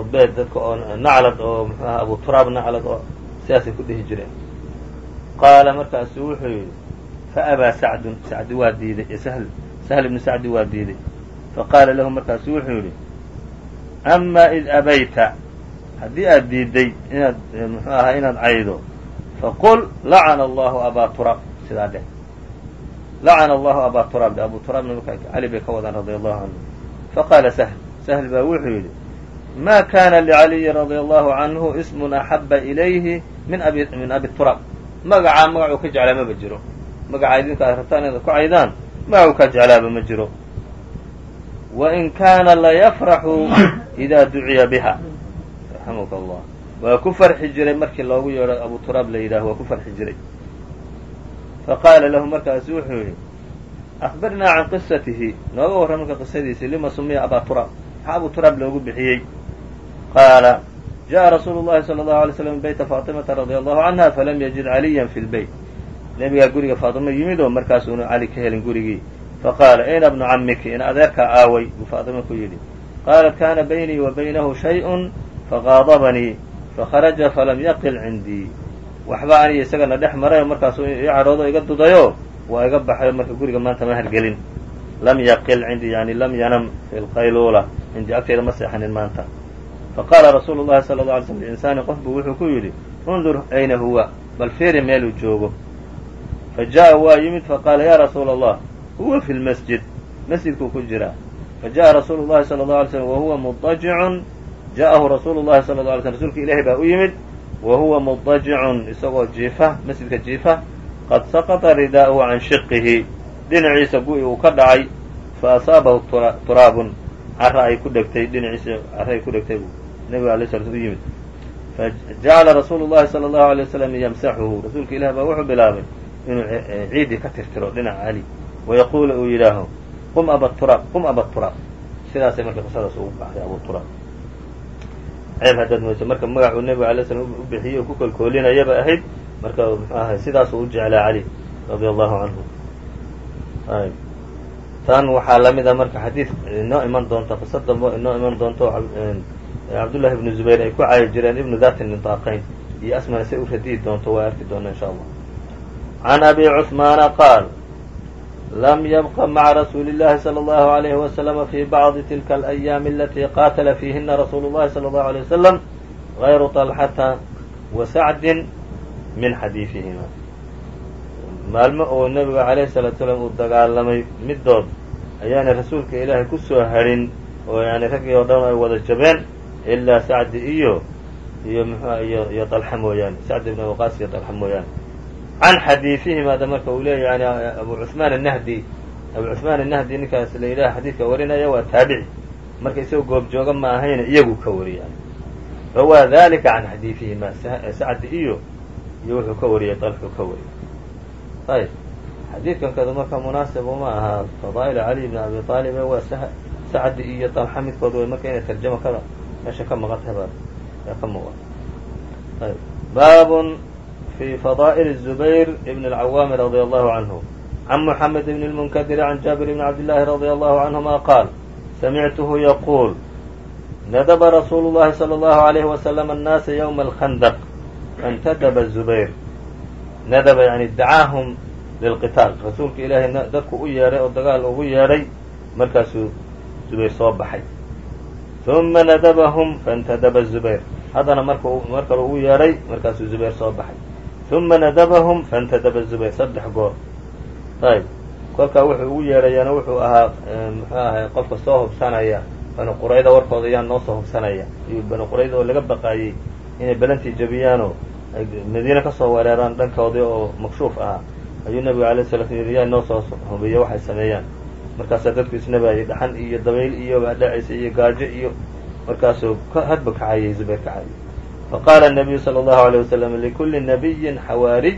khudbeed dadka oo naclad oo muxuu aha abu turaab naclad oo sidaasay ku dhihi jireen. Qaala markaasuu wuxuu yidhi faabaa sacdun sacdi waa diiday sahl sahl ibnu sacdi waa diiday. Faqaala lahu markaasu wuxuu yidhi ama id abayta haddii aad diidday inaad muxuu ahaa inaad caydo faqul lacana allahu abaa turaab sidaa dheh. Lacana allahu abaa turaab de abu turaabna markaa cali bay ka wadaan radia allahu canhu faqaala sahl sahl baa wuxuu yidhi ma kana licaliyin radia allahu canhu ismun axaba ilayhi min abi min abi turaab magacaa magacuu ka jeclaa maba jiro magacaa idinka aad rabtaan inaad ku caydaan magacuu ka jeclaaba ma jiro wain kaana layafraxu idaa duciya biha raxamuka allah waa ku farxi jiray markii loogu yeedho abu turaab la yidhaaho waa ku farxi jiray faqaala lahu markaasu wuxuu yidhi akbirnaa can qisatihi nooga warran marka qisadiisii lima sumiya abaa turaab maxaa abu turaab loogu bixiyey qaala jaءa rasuulu llahi salى allahu alay slam beyta faatimata radia allahu canha falam yajid caliyan fi lbeyt nebigaa guriga faatima yimid oo markaasuunu cali ka helin gurigii faqaala ayna bnu camiki in adeerkaa aaway buu faatima ku yidhi qaalat kana baynii wa baynahu shayءun faqaadabanii fakharaja falam yaqil cindii waxba aniyo isagana dhex maray markaasuu i cadhoodo iga dudayo waa iga baxayo marka guriga maanta ma hargelin lam yaqil cindii yani lam yanam fi lqayluula cindii agtayda ma seexanin maanta faqaala rasuulu llahi sala alla alay slm liinsaani qof buu wuxuu ku yidhi undur ayna huwa bal fiiri meeluu joogo fa jaءa waa yimid faqaala ya rasuula allah huwa fi lmasjid masjidkuu ku jiraa fajaءa rasuulu llahi sala allahu alay slm wahuwa mudajicun ja'ahu rasuulu llahi sala la alay slm rsulka ilaahi baa u yimid wa huwa mudajicun isagoo jiifa masjidka jiifa qad saqطa ridaa'uhu can shiqihi dhinaciisa gu-i uu ka dhacay fa asaabahu turaabun cara ay ku dhegtay dhinaciisa cara ay ku dhegtay buu nebiga alay sla u yimid. Fajacala rasuulu llahi sala allahu alay wasalam yamsaxuhu. Rasuulka ilahi baa wuxuu bilaabay inuu ciidii ka tirtiro dhinaca cali wayaquula uu yidhaaho qum aba turaab qum aba turaab sidaasay marka qisadaas ugu baxday abu turaab ceeb haddaad moyso marka magacuu nebiga alay slam u bixiyey ku kolkoolinayaba ahayd marka muxuu ahay sidaasuu u jeclaa cali radia allahu canhu tan waxaa lamid a marka xadiid inoo iman doonto qiso dambe inoo iman doonto cabdullahi ibnu zubayr ay ku caayi jireen ibnu dati nidaaqayn iyo asmana say u radiyi doonto waa arki doona insha allah can abi cuثmaana qaal lam ybqa maca rasuuli اllahi slى اllahu عalayhi waslama fi bacdi tilka alayaami alati qaatala fiihina rasuulu اllahi salى اllahu عalيه wasalam غayru طalxata wa sacdin min xadiiثihima maalmo oo nebiga alayh الsalatu salaam uu dagaalamay midood ayaana rasuulka ilaahay ku soo hadhin oo yani raggii oo dhan ay wada jabeen ilaa sacdi iyo iyo mxua iyo iyo طalxa mooyaane sacdi ibn waqaas iyo طalxa mooyaane can xadiiثihimaada marka uu leeya yani abu cuثmaan الnahdi abu cuثmaan الnahdi ninkaas la yidhaha xadiidka warinaya waa taabici marka isagoo goobjooga ma ahayna iyagu ka wariya rawaa dalika can xadiiثihima sacdi iyo iyo wuxuu ka wariyay طalxuu ka wariyay ayb xadiidkan kadu marka munaasib uma aha fadaa'il cali bn abi aalib waa sacdi iyo طalxa midkood way marka inay tarjamo kada meesha ka maqan tahay baa ka muuqan ayb baabun في فضائل الزبير بن العوام رضي الله عنه عن محمد بن المنكدر عن جابر بن عبد الله رضي الله عنهما قال سمعته يقول ندب رsuuل اللhi صلى الله عليه وسلم الناس يوم الخندق فانتdب الزبير ndب يعني lilqitaal rasuulka ilaahayna dadku u yeedhay oo dagaal ugu yeedhay markaasuu zubayr soo baxay uma nadabahum fantadaba zubayr haddana marka mar kale ugu yeedhay markaasuu zubayr soo baxay uma nadabahum fantadaba zubayr saddex goor ayb kolkaa wuxuu ugu yeedhayaana wuxuu ahaa muxuu ahay qofka soo hubsanaya banu qurayda warkooda ayaa noo soo hubsanaya iyo banu qurayda oo laga baqaayey inay balantii jabiyaanoo madiine ka soo soo dhankoodii oo makshuuf ahaa ayuu nebigu alay sala sl yidhi yaa noo soo hubiya waxay sameeyaan markaasaa dadku isnabaayay dhaxan iyo dabayl iyo baa dhacaysa iyo gaajo iyo markaasuu hadba kacayay zubayr kacayay faqaala الnabiyu salى اllahu عalيه waslm likuli nabiyin xawaariy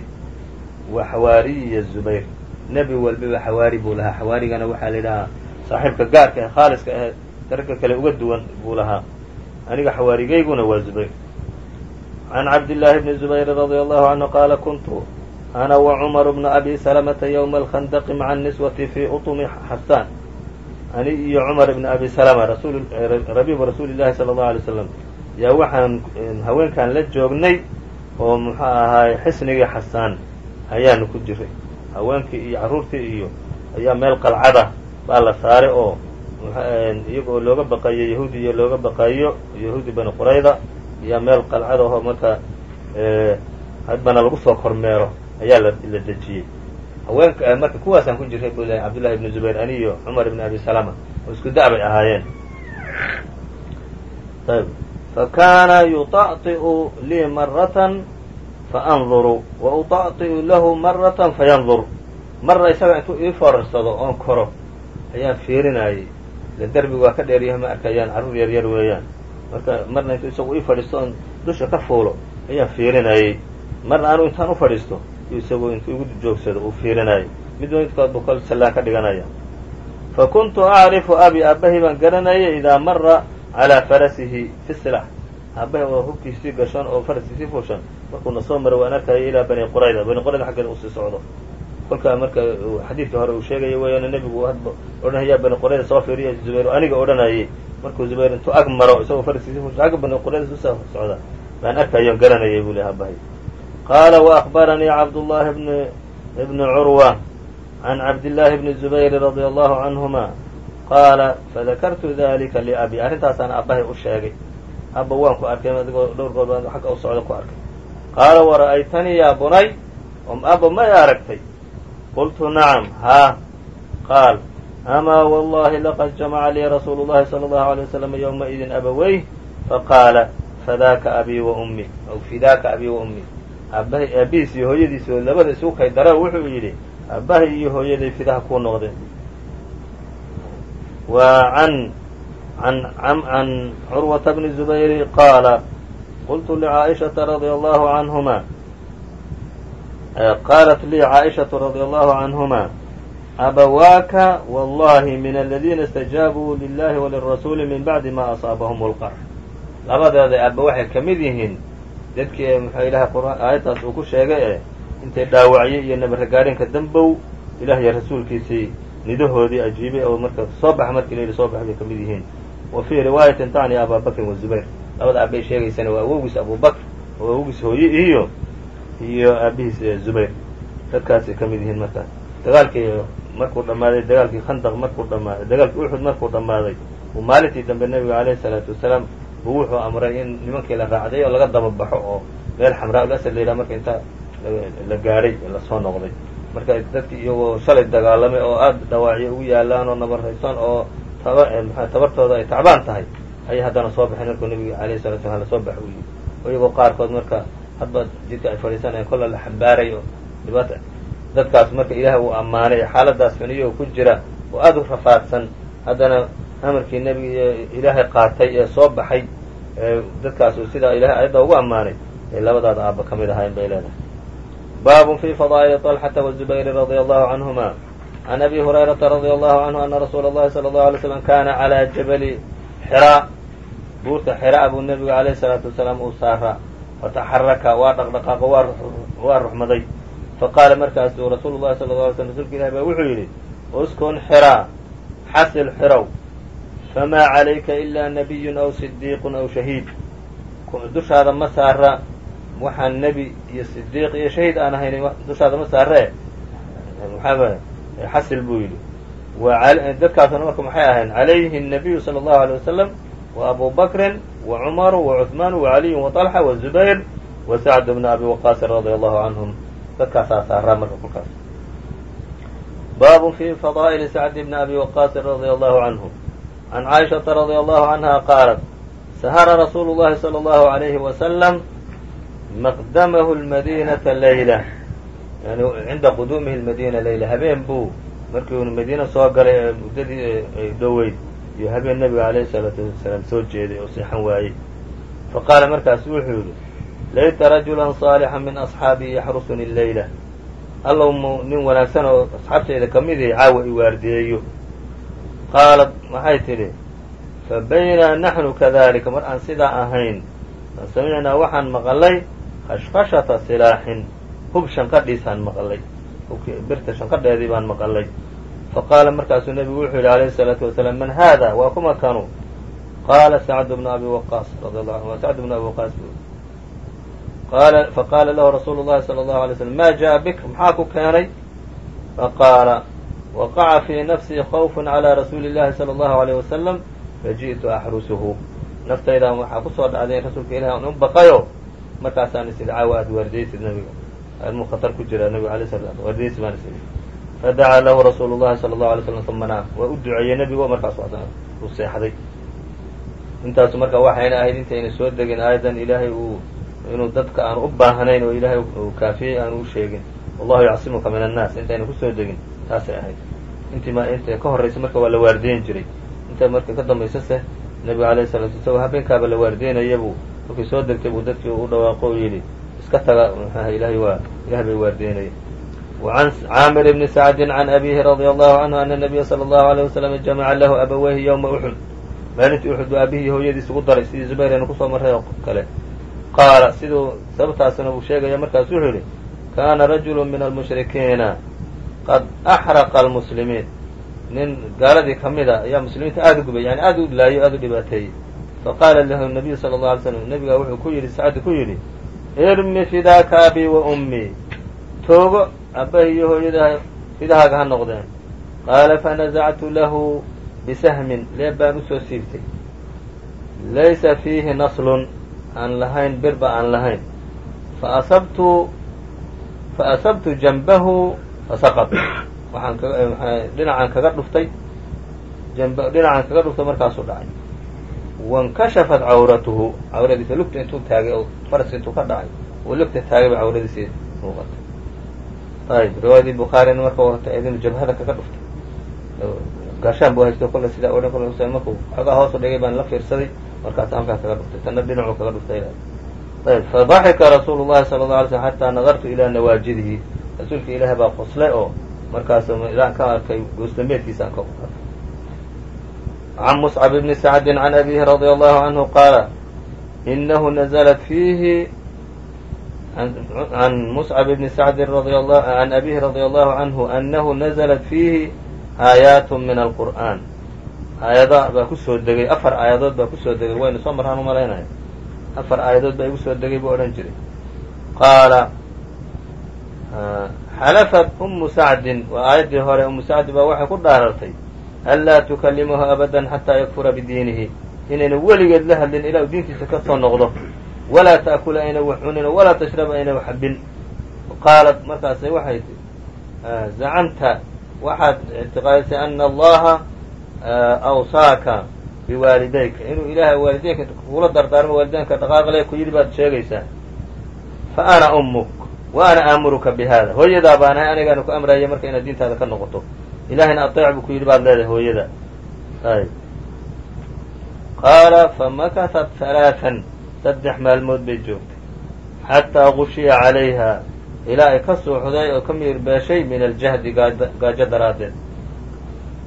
wa xawaariyi zubayr nebi walbiba xawaari buu lahaa xawaarigana waxaa la yidhahaa saaxiibka gaarka ee khaaliska ahee darka kale uga duwan buu lahaa aniga xawaarigayguna waa zubayr can cabdillaahi bni zubayr radi allahu canhu qaala kuntu ana wa cumar bna abi salamata ywma alkhandaqi maca niswati fii uطumi xasaan ani iyo cumar ibn abi salama rabiibu rasuuli llahi sala allahu alay slam yaa waxaan haweenkan la joognay oo muxuu ahaay xisnigii xasaan ayaanu ku jiray haweenkii iyo carruurtii iyo ayaa meel qalcada baa la saaray oo iyagoo looga baqayo yahuudi iyo looga baqayo yahuudi bani qurayda ayaa meel qalcada oo marka hadbana lagu soo kormeero ayaa la la dejiyey haweenka marka kuwaasaan ku jiray buu lehay cabdullahi ibnu zubayr ani iyo cumar ibn abi salama oo isku da' bay ahaayeen ayb fakana yuطaطi'u lii maratan faanduru wa uطaطi'u lahu maratan fayandur marna isaga intuu ii foorarsado oon koro ayaan fiirinayay ile derbigu waa ka dheeryahay ma arkayaan carruur yar yar weeyaan marka marna intuu isagu ii fadhiisto oon dusha ka fuulo ayaan fiirinayay marna anu intaan u fadhiisto isagu intuu igu joogsado uu fiirinayay midba midkood buu kol sallaan ka dhiganaya. Fa kuntu acrifu abi aabbahay baan garanayay idaa mara calaa farasihi fi silax. Aabbahay oo hubkiisii gashan oo faraskiisii fuushan markuuna soo maro waan arkayay ilaa bani qurayda. Bani qurayda xaggeeda u sii socdo. Kolkaa marka xadiidkii hore uu sheegaya weeyaan nebigu hadba odhanaya bani qurayda soo fiiriya zubayr aniga odhanayay markuu zubayr intuu ag maro isagoo faraskiisii fuushan xagga bani qurayda u soo socda. Baan arkayoon garanayay buu leh aabbahay qaala وأخbaranii cabdullahi bn bni curwa can cabdillaahi bni zubayr radia allahu canhuma qaala fadakartu dalika liabi arrintaasaan aabbahay u sheegay abba waan ku arkay adigoo dhowr goor baan xagga u socda ku arkay qaala wara'aytanii yaa bunay abba may aragtay qultu nacam haa qaal amaa wallahi laqad jamaca lii rasuulu llahi salى allahu alay wasalam ywmaidin abaweyh faqaala fadaaka abii wa ummi aw fidaaka abii wa aabihiis iyo hooyadiis oo labada isugu kay dara wuxuu yidhi aabbahay iyo hooyaday fidaha kuu noqdeen. Wa an can curwata bni zubayri qaala qultu licaaishata radia allahu canhuma qaalat lii caaishatu radia allahu canhuma abawaaka wallahi min aladiina istajaabuu lilahi walirasuuli min bacdi ma asaabahum lqarx labadeeda aabba waxay ka mid yihiin dadkii muxuu ilahay aayaddaas uu ku sheegay ee intay dhaawacyo iyo nabaragaadhinka dambow ilaah iyo rasuulkiisii nidahoodii ajiibay oo marka soo baxa markii la yidhi soo bax bay ka mid yihiin. Wa fii riwaayatin tacni abaa bakrin wa zubayr. Labada aabbay sheegaysana waa awowgiis abubakr oo awowgiis hooye iyo iyo aabihiis zubayr. Dadkaasay ka mid yihiin marka. Dagaalkii markuu dhammaaday dagaalkii khandaq markuu dhammaaday dagaalkii uxud markuu dhammaaday uu maalintii dambe nebiga alayhi salaatu wasalaam buu wuxuu amray in nimankii la raacday oo laga daba baxo oo meel xamraa ul asad la yidhaha marka inta la gaadhay la soo noqday. Marka dadkii iyagoo shalay dagaalamay oo aada dhawaacyo ugu yaalaan oo nabaraysan oo taba maa tabartooda ay tacbaan tahay ayay haddana soo baxeen markuu nebiga alayhi salatu slam la soo bax u yidhi. Oo iyagoo qaarkood marka hadba jidka ay fadhiisanayeen kolla la xambaaray oo dhibaata. Dadkaas marka ilaahay uu ammaanay xaaladaas xuniyo ku jira oo aada u rafaadsan. Haddana amarkii nebiga ilaahay qaatay ee soo baxay dadkaas sidaa ilahay ayadda ugu ammaanay ay labadaada aabba ka mid ahayn bay leedahay baabun fi fadaa'ili طalxata wazubayri radia allahu canhuma can abi hurayrata radia allahu canhu ana rasuula اllahi salى اllahu alay slam kana calى jabali xiraa buurta xiraa buu nebigu alayhi salaatu wasalaam uu saaraa fataxaraka waa dhaqdhaqaaqo waa ruxmaday faqaala markaasuu rasuulu llahi sala lla alay slm rsulka ilahi baa wuxuu yidhi uskun xiraa xasil xirow famaa calayka ilaa nabiyun aw sidiiqun aw shahiid dushaada ma saara waxaan nebi iyo sidiiq iyo shahiid aan ahayn dushaada ma saaree maxaa xasil buu yidhi dadkaasuna marka maxay ahayn calayhi الnabiyu salى اllahu alيه wasalam wa abu bakrin wa cumaru wa cuثmaanu wa caliyu wa طalxa wa zubayr wa sacd bn abi waqaasin radia allahu canhum dadkaasaa saaraa marka kolkaas baabun fi fadaa'ili sacd bni abi waqaasin radia allahu canhu can caaishaةa radia allahu canha qaalat sahara rasuulu llahi salى اllahu عalayhi wasalam maqdamahu lmadinata layla yani cinda quduumihi lmadina layla habeen buu markii uu madiina soo galay ee muddadii ay dhoweyd iyo habeen nabiga alayhi salaatu wasalaam soo jeeday oo seexan waayey faqaala markaasu wuxuu yidhi layta rajulan صaalixan min asxaabii yaxrusuni leyla allow mu nin wanaagsan oo asxaabtayda ka mid ihi caawa i waardiyeeyo qaalad waxay tidhi fa baynaa naxnu kadalika mar aan sidaa ahayn an samicnaa waxaan maqalay khashfashata silaaxin hub shanqadhiisaan maqalay birta shanqadheedii baan maqalay fa qaala markaasuu nebigu wuxuu yidhi alayhi salaatu wasalaam man haada waa kuma kanu qaala sacd bnu abi waqaas radi allahu anhu waa sacd bnu abi waqaas faqaala lahu rasuulu llahi sala allahu alay slm ma ja'a bik maxaa ku keenay faqaala waqaca fii nafsii khawfun calaa rasuuli illahi sala allahu عليه wasalam faji'tu axrusuhu naftaydan waxaa ku soo dhacday in rasuulka ilahi aan u baqayo markaasaan is idhi caawa aada waardeysid nabiga armuu khatar ku jira nabiga alay sala waardeysid baan is idhi fadacaa lahu rasuulu llahi sala allahu alay slam uma naam waa u duceeyey nebigo markaasu u seexday intaasu marka waxayna ahayd intayna soo degin aayadan ilaahay uu inuu dadka aanu u baahnayn oo ilaahay uu kaafiyey aanu u sheegin wallahu min annaas intayna ku soo degin taasay ahayd intii ma inta ka horraysa marka waa la waardiyen jiray inta marka ka dambaysase nebiga alayh salatu isagoo habeenkaaba la waardiyenayabuu markii soo degtay buu dadkii u dhawaaqo o yidhi iska taga mxuaha ilahay waa ilahay bay waardiyenaya وعn cاmr بن سعد عن أbيه رضي الله عنه أن النبya صلى الله عليه وسلم جamca lahu abawayhi yومa أxud maalintii uxud aabihii hooyadiis ugu daray sidii zubayr aynu kusoo marray oo kale qaala siduu sababtaasna uu sheegaya markaas wuxuu yidhi kana rajul min الmuشhrikiina qad axraqa almuslimiin nin gaaladii ka mid a ayaa muslimiinta aada u gubay yani aada u laayo aada u dhibaateeyey faqaala lahu nabiyu sala allau alay slam nabigaa wuxuu ku yidhi sacdi ku yidhi irmi fidaaka abii wa ummii toogo abahi iyo hooyadaa fidahaaga ha noqdeen qaala fanazactu lahu bisahmin leeb baan u soo siibtay laysa fiihi naslun aan lahayn birba aan lahayn faasabtu faasabtu janbahu fasaqط waxaan dhinacan kaga dhuftay. Dhinacan kaga dhuftay markaasuu dhacay. Waاnkashafat cawratuhu. Cawradiisa lugta intuu taagay oo faraska intuu ka dhacay. Oo lugta taagay ba cawradiisi muuqatay. Ayb riwaayadii bukhaarina marka warta idinu jabhada kaga dhuftay. Gaashaan buu haysto kolle sidaa odhan kol markuu xoogaa hoosu dhigay baan la fiirsaday markaas ankaa kaga dhuftay. Tanna dhinacuu kaga dhuftay. Ayb fadaxika rasuulu llahi sala alla alay slm xataa nadartu ilaa nawaajidihi rasuulka ilaahay baa qoslay oo markaasu ilaan ka arkay goosdameedkiisa aan ka arkay. Can muscab ibni sacdi can abihi radia allahu canhu qaala inahu naزla fiihi can muscab ibni sacdin an abihi radia allahu canhu anahu naزlat fiihi aayaat min alqur'an aayada baa ku soo degay afar aayadood baa ku soo degay waynu soo maraan u malaynaya afar aayadood baa igu soo degay buu odhan jiray. Qaala xalafat أmu sacdin waa aayaddii hore umu sacdi baa waxay ku dhaarartay anlaa tukalimahu abada xataa yakfura bidiinihi inayna weligeed la hadlin ilaa u diintiisa ka soo noqdo walaa taakula ayna wax cunin walaa tashraba ayna wax xabin qaalat markaasay waxay zacamta waxaad ictiqaadisay ana allaha awsaaka biwaalidayka inuu ilaahay waalideynka kugula dardaarmo waalideynka dhaqaaqle ku yidhi baad sheegaysaa fa ana ummuk wa ana aamuruka bi hada hooyadaa baan ahay anigaanu ku amraya marka inaad diintaada ka noqoto. Ilahayna ateec buu ku yidhi baad leedahay hooyada. Ayb qaala famakasat halaaan saddex maalmood bay joogtay. Xataa gushiya calayha. Ilaa ay ka suuxday oo ka miirbeeshay min aljahdi gaajo daraaddeed.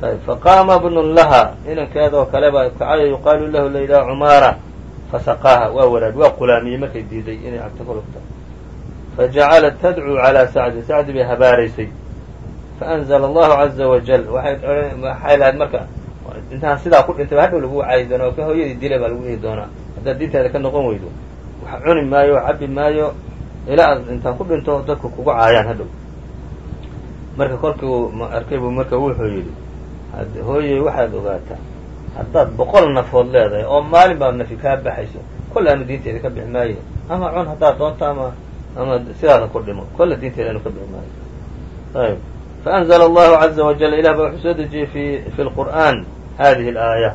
Ayb faqaama bnun laha. Inankeedoo kale baa kacayo yuqaalu lahu layidhaha cumaara. Fasaqaaha waa walaad waa qulaamiyey markay diiday inay cabto kulugta fajacalat tadcuu calaa sacdin sacdi bay habaaraysay faanzla allahu caza wajal waxay lahayd marka intaan sidaa ku dhintay hadhow lagu caayi doona ka hooyadii dilay baa lagu dhihi doonaa haddaad diinteeda ka noqon weydo wax cuni maayo cabi maayo ilaa aad intaan ku dhinto dadku kugu caayaan hadhow marka kolkii uu arkay buu marka wuxuu yidhi hooyey waxaad ogaataa haddaad boqol nafood leedahay oo maalin baa nafi kaa baxayso kolle aanu diinteeda ka bixi maayo ama cun haddaad doonto ama ama sidaada ku dhimo kolle diinteeda aanu ka bixi maayo ayb faأnzla allahu caza wajal ilah baa wuxuu soo dejiyey fi fi lqur'an hadihi اlaaya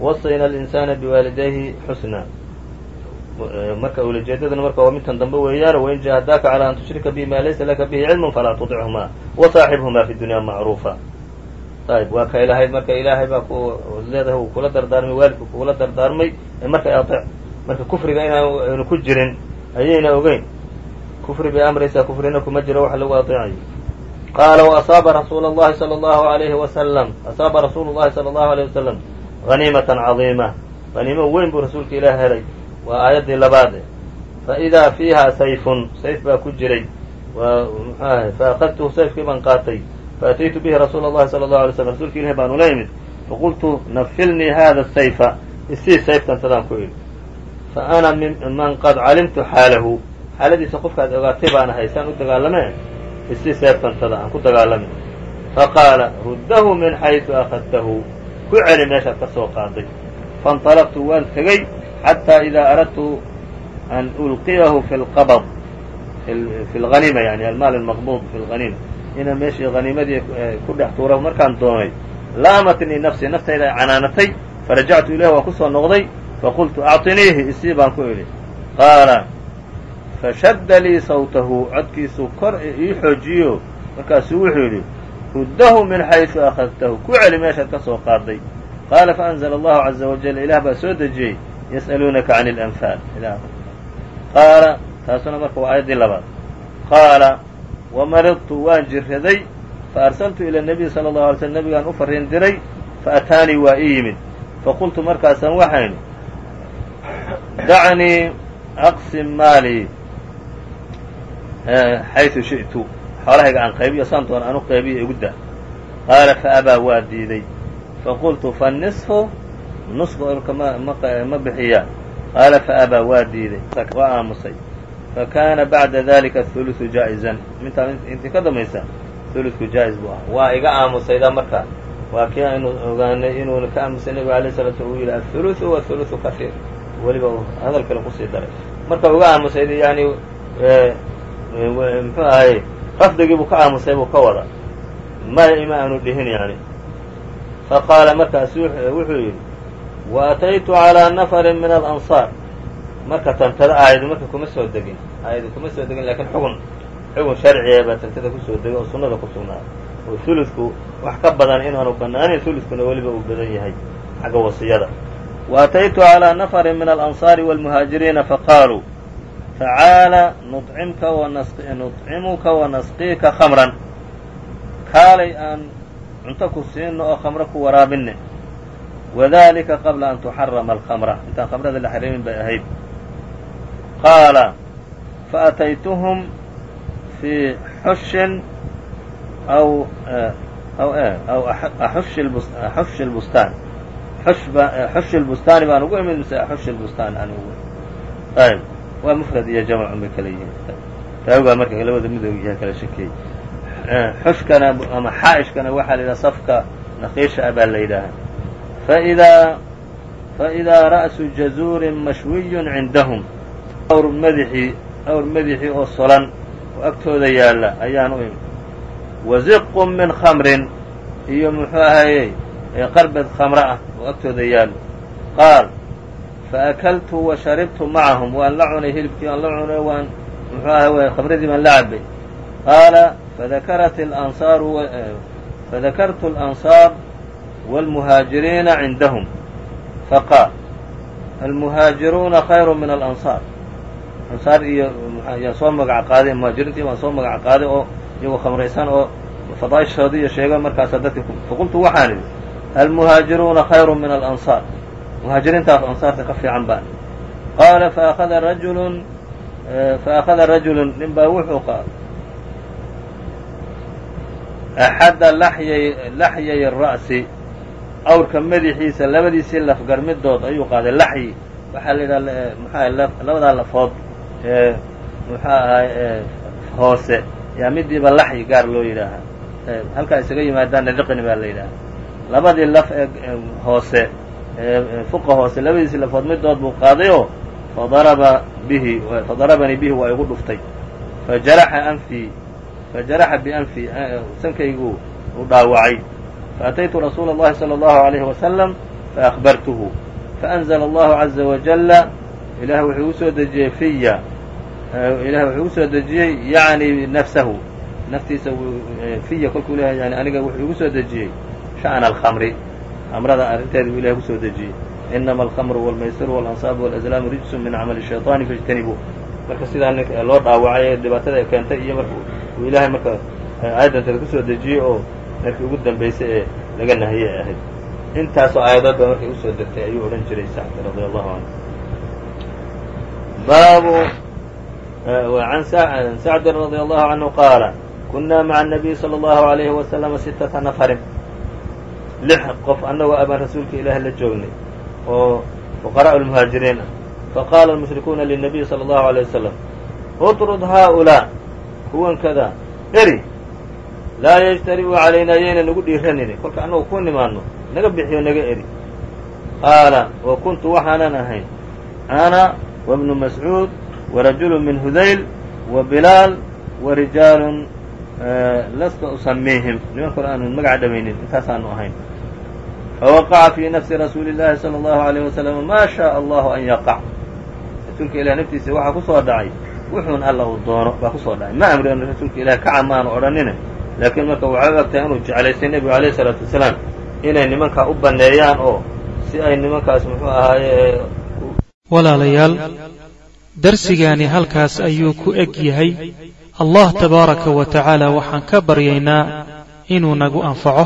wasayna alinsana biwaalidayhi xusna marka ulajeedaduna marka waa midkan dambe weeyaan wain jahadaaka calى an tushrika bi ma laysa laka bihi cilm falaa tuطichuma wasaaxibhuma fi dunya macruufa ayb waa ka ilahay marka ilaahay baa ku leedahay uu kula dardaarmay waalidku kugula dardaarmay marka aطec marka kufriga inaanu ku jirin ayayna ogeyn kufri bay amraysaa kufrina kuma jiro wax lagu aطeecayo qaala وasaaba rasuul اllahi salى اllahu عalayhi wasalam asaaba rasuulu llahi salى اllahu عalيه wasalam haniimatan cadiima haniimo weyn buu rasuulka ilaah helay waa aayaddii labaade faidaa fiiha sayfun sayf baa ku jiray mxuahay faakadtuhu sayfkii baan qaatay faataytu bihi rasuula اllahi salى اlahu alay slm rasuulka ilahi baan ula imid faqultu nafilnii hada sayfa isii sayftantadaan ku idhi fa ana man qad calimtu xaalahu xaaladiisa qofkaad ogaatay baan ahay saan u dagaalamee isii sayftantada aan ku dagaalami faqaala ruddahu min xayثu akhadtahu ku celi meeshaad ka soo qaaday faاnطalaqtu waan tegey xatى ida aradtu an ulqiyahu fi اlqabض fi اlhanima yani almaal almaqbud fi اlhanima inaan meeshii haniimadii ku dhex tuura markaan doonay laamatnii nafsii naftayda ay canaanatay farajactu ilayh waan ku soo noqday faqultu acطiniihi isii baan ku idhi qaala fashadda lii sawtahu codkiisuu kor ii xoojiyo markaasuu wuxuu yidhi ruddahu min xayثu akhadtahu ku celi meeshaad ka soo qaaday qaala faأnzla allahu caza wajal ilaah baa soo dejiyey yas'aluunaka can اlanfaal qaala taasuna marka waa aayaddii labaad qaala wamaridtu waan jiraday faarsaltu ila الnabiy salى الlahu alay slm nabigaan u farriin diray faataanii waa ii yimid faqultu markaasaan waxayn dacnii aqsim maalii xayثu shiئtu xoolahayga aan qaybiyo saan doona aan u qaybiyo igu da qaala faabaa waa diiday faqultu faالnisfu nusfu olka ma bixiya qaala faabaa waa diiday waa aamusay fakana bacda dalika الثuluثu jaaئizan mintaa intii ka dambaysa huludku jaa-is buu ah waa iga aamusayda marka waa kii aynu ogaanay inuuna ka aamusay nebiga alay sala slam uu yidhi aلثuluثu wاثuluثu kahiir weliba uu hadal kale kusii daray marka uga aamusayda yani muxuu ahay rafdigii buu ka aamusay buu ka wada maya ima aanu dhihin yani faqaala markaasu wuxuu yidhi waataytu calىa nafari min alanصaar marka tantada aayadu marka kuma soo degin aayadu kuma soo degin lakin xugun xugun sharciga baa tantada kusoo degay oo sunnada ku sugnaa oo huludku wax ka badan inaanu bannaanin huludkuna weliba uu badan yahay xagga wasiyada waataytu calىa nafari min alanصaari wاlmuhaajiriina faqaaluu tacaala nucimka nuطcimuka wanasqiika khamran. Kaalay aan cunto ku siino oo khamro ku waraabine wadalika qabla an tuxarama alkhamra. Intaan khamrada la xariimin bay ahayd. Qaala faataytuhum fii xushin aw aw aw axushi lbustaan xushi lbustaani baan ugu imid mise axushi lbustaan aan ugu ayb waa mufrad iyo jamacun bay kala yihiin. Taawigaa marka labada midog yaha kala shakeeyey xushkana ama xaa'ishkana waxaa la yidhaha safka naqiisha ah baa la yidhaahaa. Faidaa faidaa ra'su jazuurin mashwiyun cindahum. Awr madixii awr madixii oo solan oo agtooda yaalla ayaan u waziqun min khamrin iyo muxuu ahaye qarbed khamre ah oo agtooda yaallo qaal faakaltu wa sharibtu macahum waan la cunay hilibkii waan la cunay waan muxuu ahay khamradii baan la cabay qaala fadakartu alansaar wاlmuhaajiriina cindahum faqaal almuhaajiruuna khayru min alansaar ansaar iyo yaan soo magac qaaday muhaajiriintii baan soo magac qaaday oo iyagoo khamraysan oo fadaaishoodii iyo sheega markaasa dadki faqultu waxaan idhi almuhaajiruuna khayru min alansaar muhaajiriintaas ansaarta ka fiican baan qaala faأkhada rajulun faأkhada rajulun nin baa wuxuu axadda laxyay laxyay ra'si awrka madaxiisa labadiisii lafgar midood ayuu qaaday laxyi waxaa la yidhaha muxuaha labadaa lafood ee muxuu ahay hoose. Yaa midiiba laxyi gaar loo yidhaahaa. Halkaa isaga yimaadaana diqni baa la yidhaahaa. Labadii laf ee hoose fuqa hoose labadiisii lafood midood buu qaadayoo fadaraba bihi fadarabanii bihi waa igu dhuftay fajaraxa anfii fajaraxa bianfii sankaygu u dhaawacay faataytu rasuula اllahi salى اllahu عalayhi wasalam faأkhbartuhu faأnzla allahu caza wajala ilaah wuxuu igu soo dejiyey fiya ilaah wuxuu igu soo dejiyey yacni nafsahu naftiisa fiya kolkuu leeyahay yani aniga wuxuu igu soo dejiyey sha'na alkhamri khamrada arrinteeda buu ilahay kusoo dejiyey inama alkhamru wاlmaysiru wاlansaabu wاlazlaamu rijsu min camali الshayطaani faاjtanibuu marka sidaa nin loo dhaawacay ee dhibaatada ay keentay iyo marka uu ilaahay marka aayaddanteeda kusoo dejiyey oo markii ugu dambaysay ee laga nahiyey ay ahayd intaasoo aayadood ba markay usoo degtay ayuu odhan jiray sacdi radi allahu canhu baabu an sacdin radi allahu canhu qaala kunaa maca الnabiy salى اllahu عalayhi wasalama sittata nafarin lix qof annagoo abaan rasuulka ilaahi la joognay oo fuqaraء اlmuhaajiriin ah faqaala almushrikuuna lلnabiy salى اllahu عalيه wasalam uطrud haؤulaa kuwankada eri laa yajtari'uu calaynaa yayna nagu dhiiranini kolka annagu ku nimaano naga bixiyo naga eri qaala wa kuntu waxaanan ahayn ana wabnu mascuud warajulu min hudayl wa bilaal wa rijaalun lasta usamiihim niman kale aanu magaca dhamaynin intaasaanu ahayn fawaqaca fii nafsi rasuuli llaahi sala allahu alayh wasalam maa shaء allahu an yaqac rasuulka ilah naftiisa waxaa ku soo dhacay wuxuun alla uu doono baa ku soo dhacay ma amreen rasuulka ilahi kaca maanu odhanine laakiin marka waxay u egtahay inuu jeclaystay nebigu alayh isalaatu wasalaam inay nimankaa u banneeyaan oo si ay nimankaas muxuu ahaaye
walaalayaal darsigaani halkaas ayuu ku eg yahay allah tabaaraka wa tacaala waxaan ka baryaynaa inuu nagu anfaco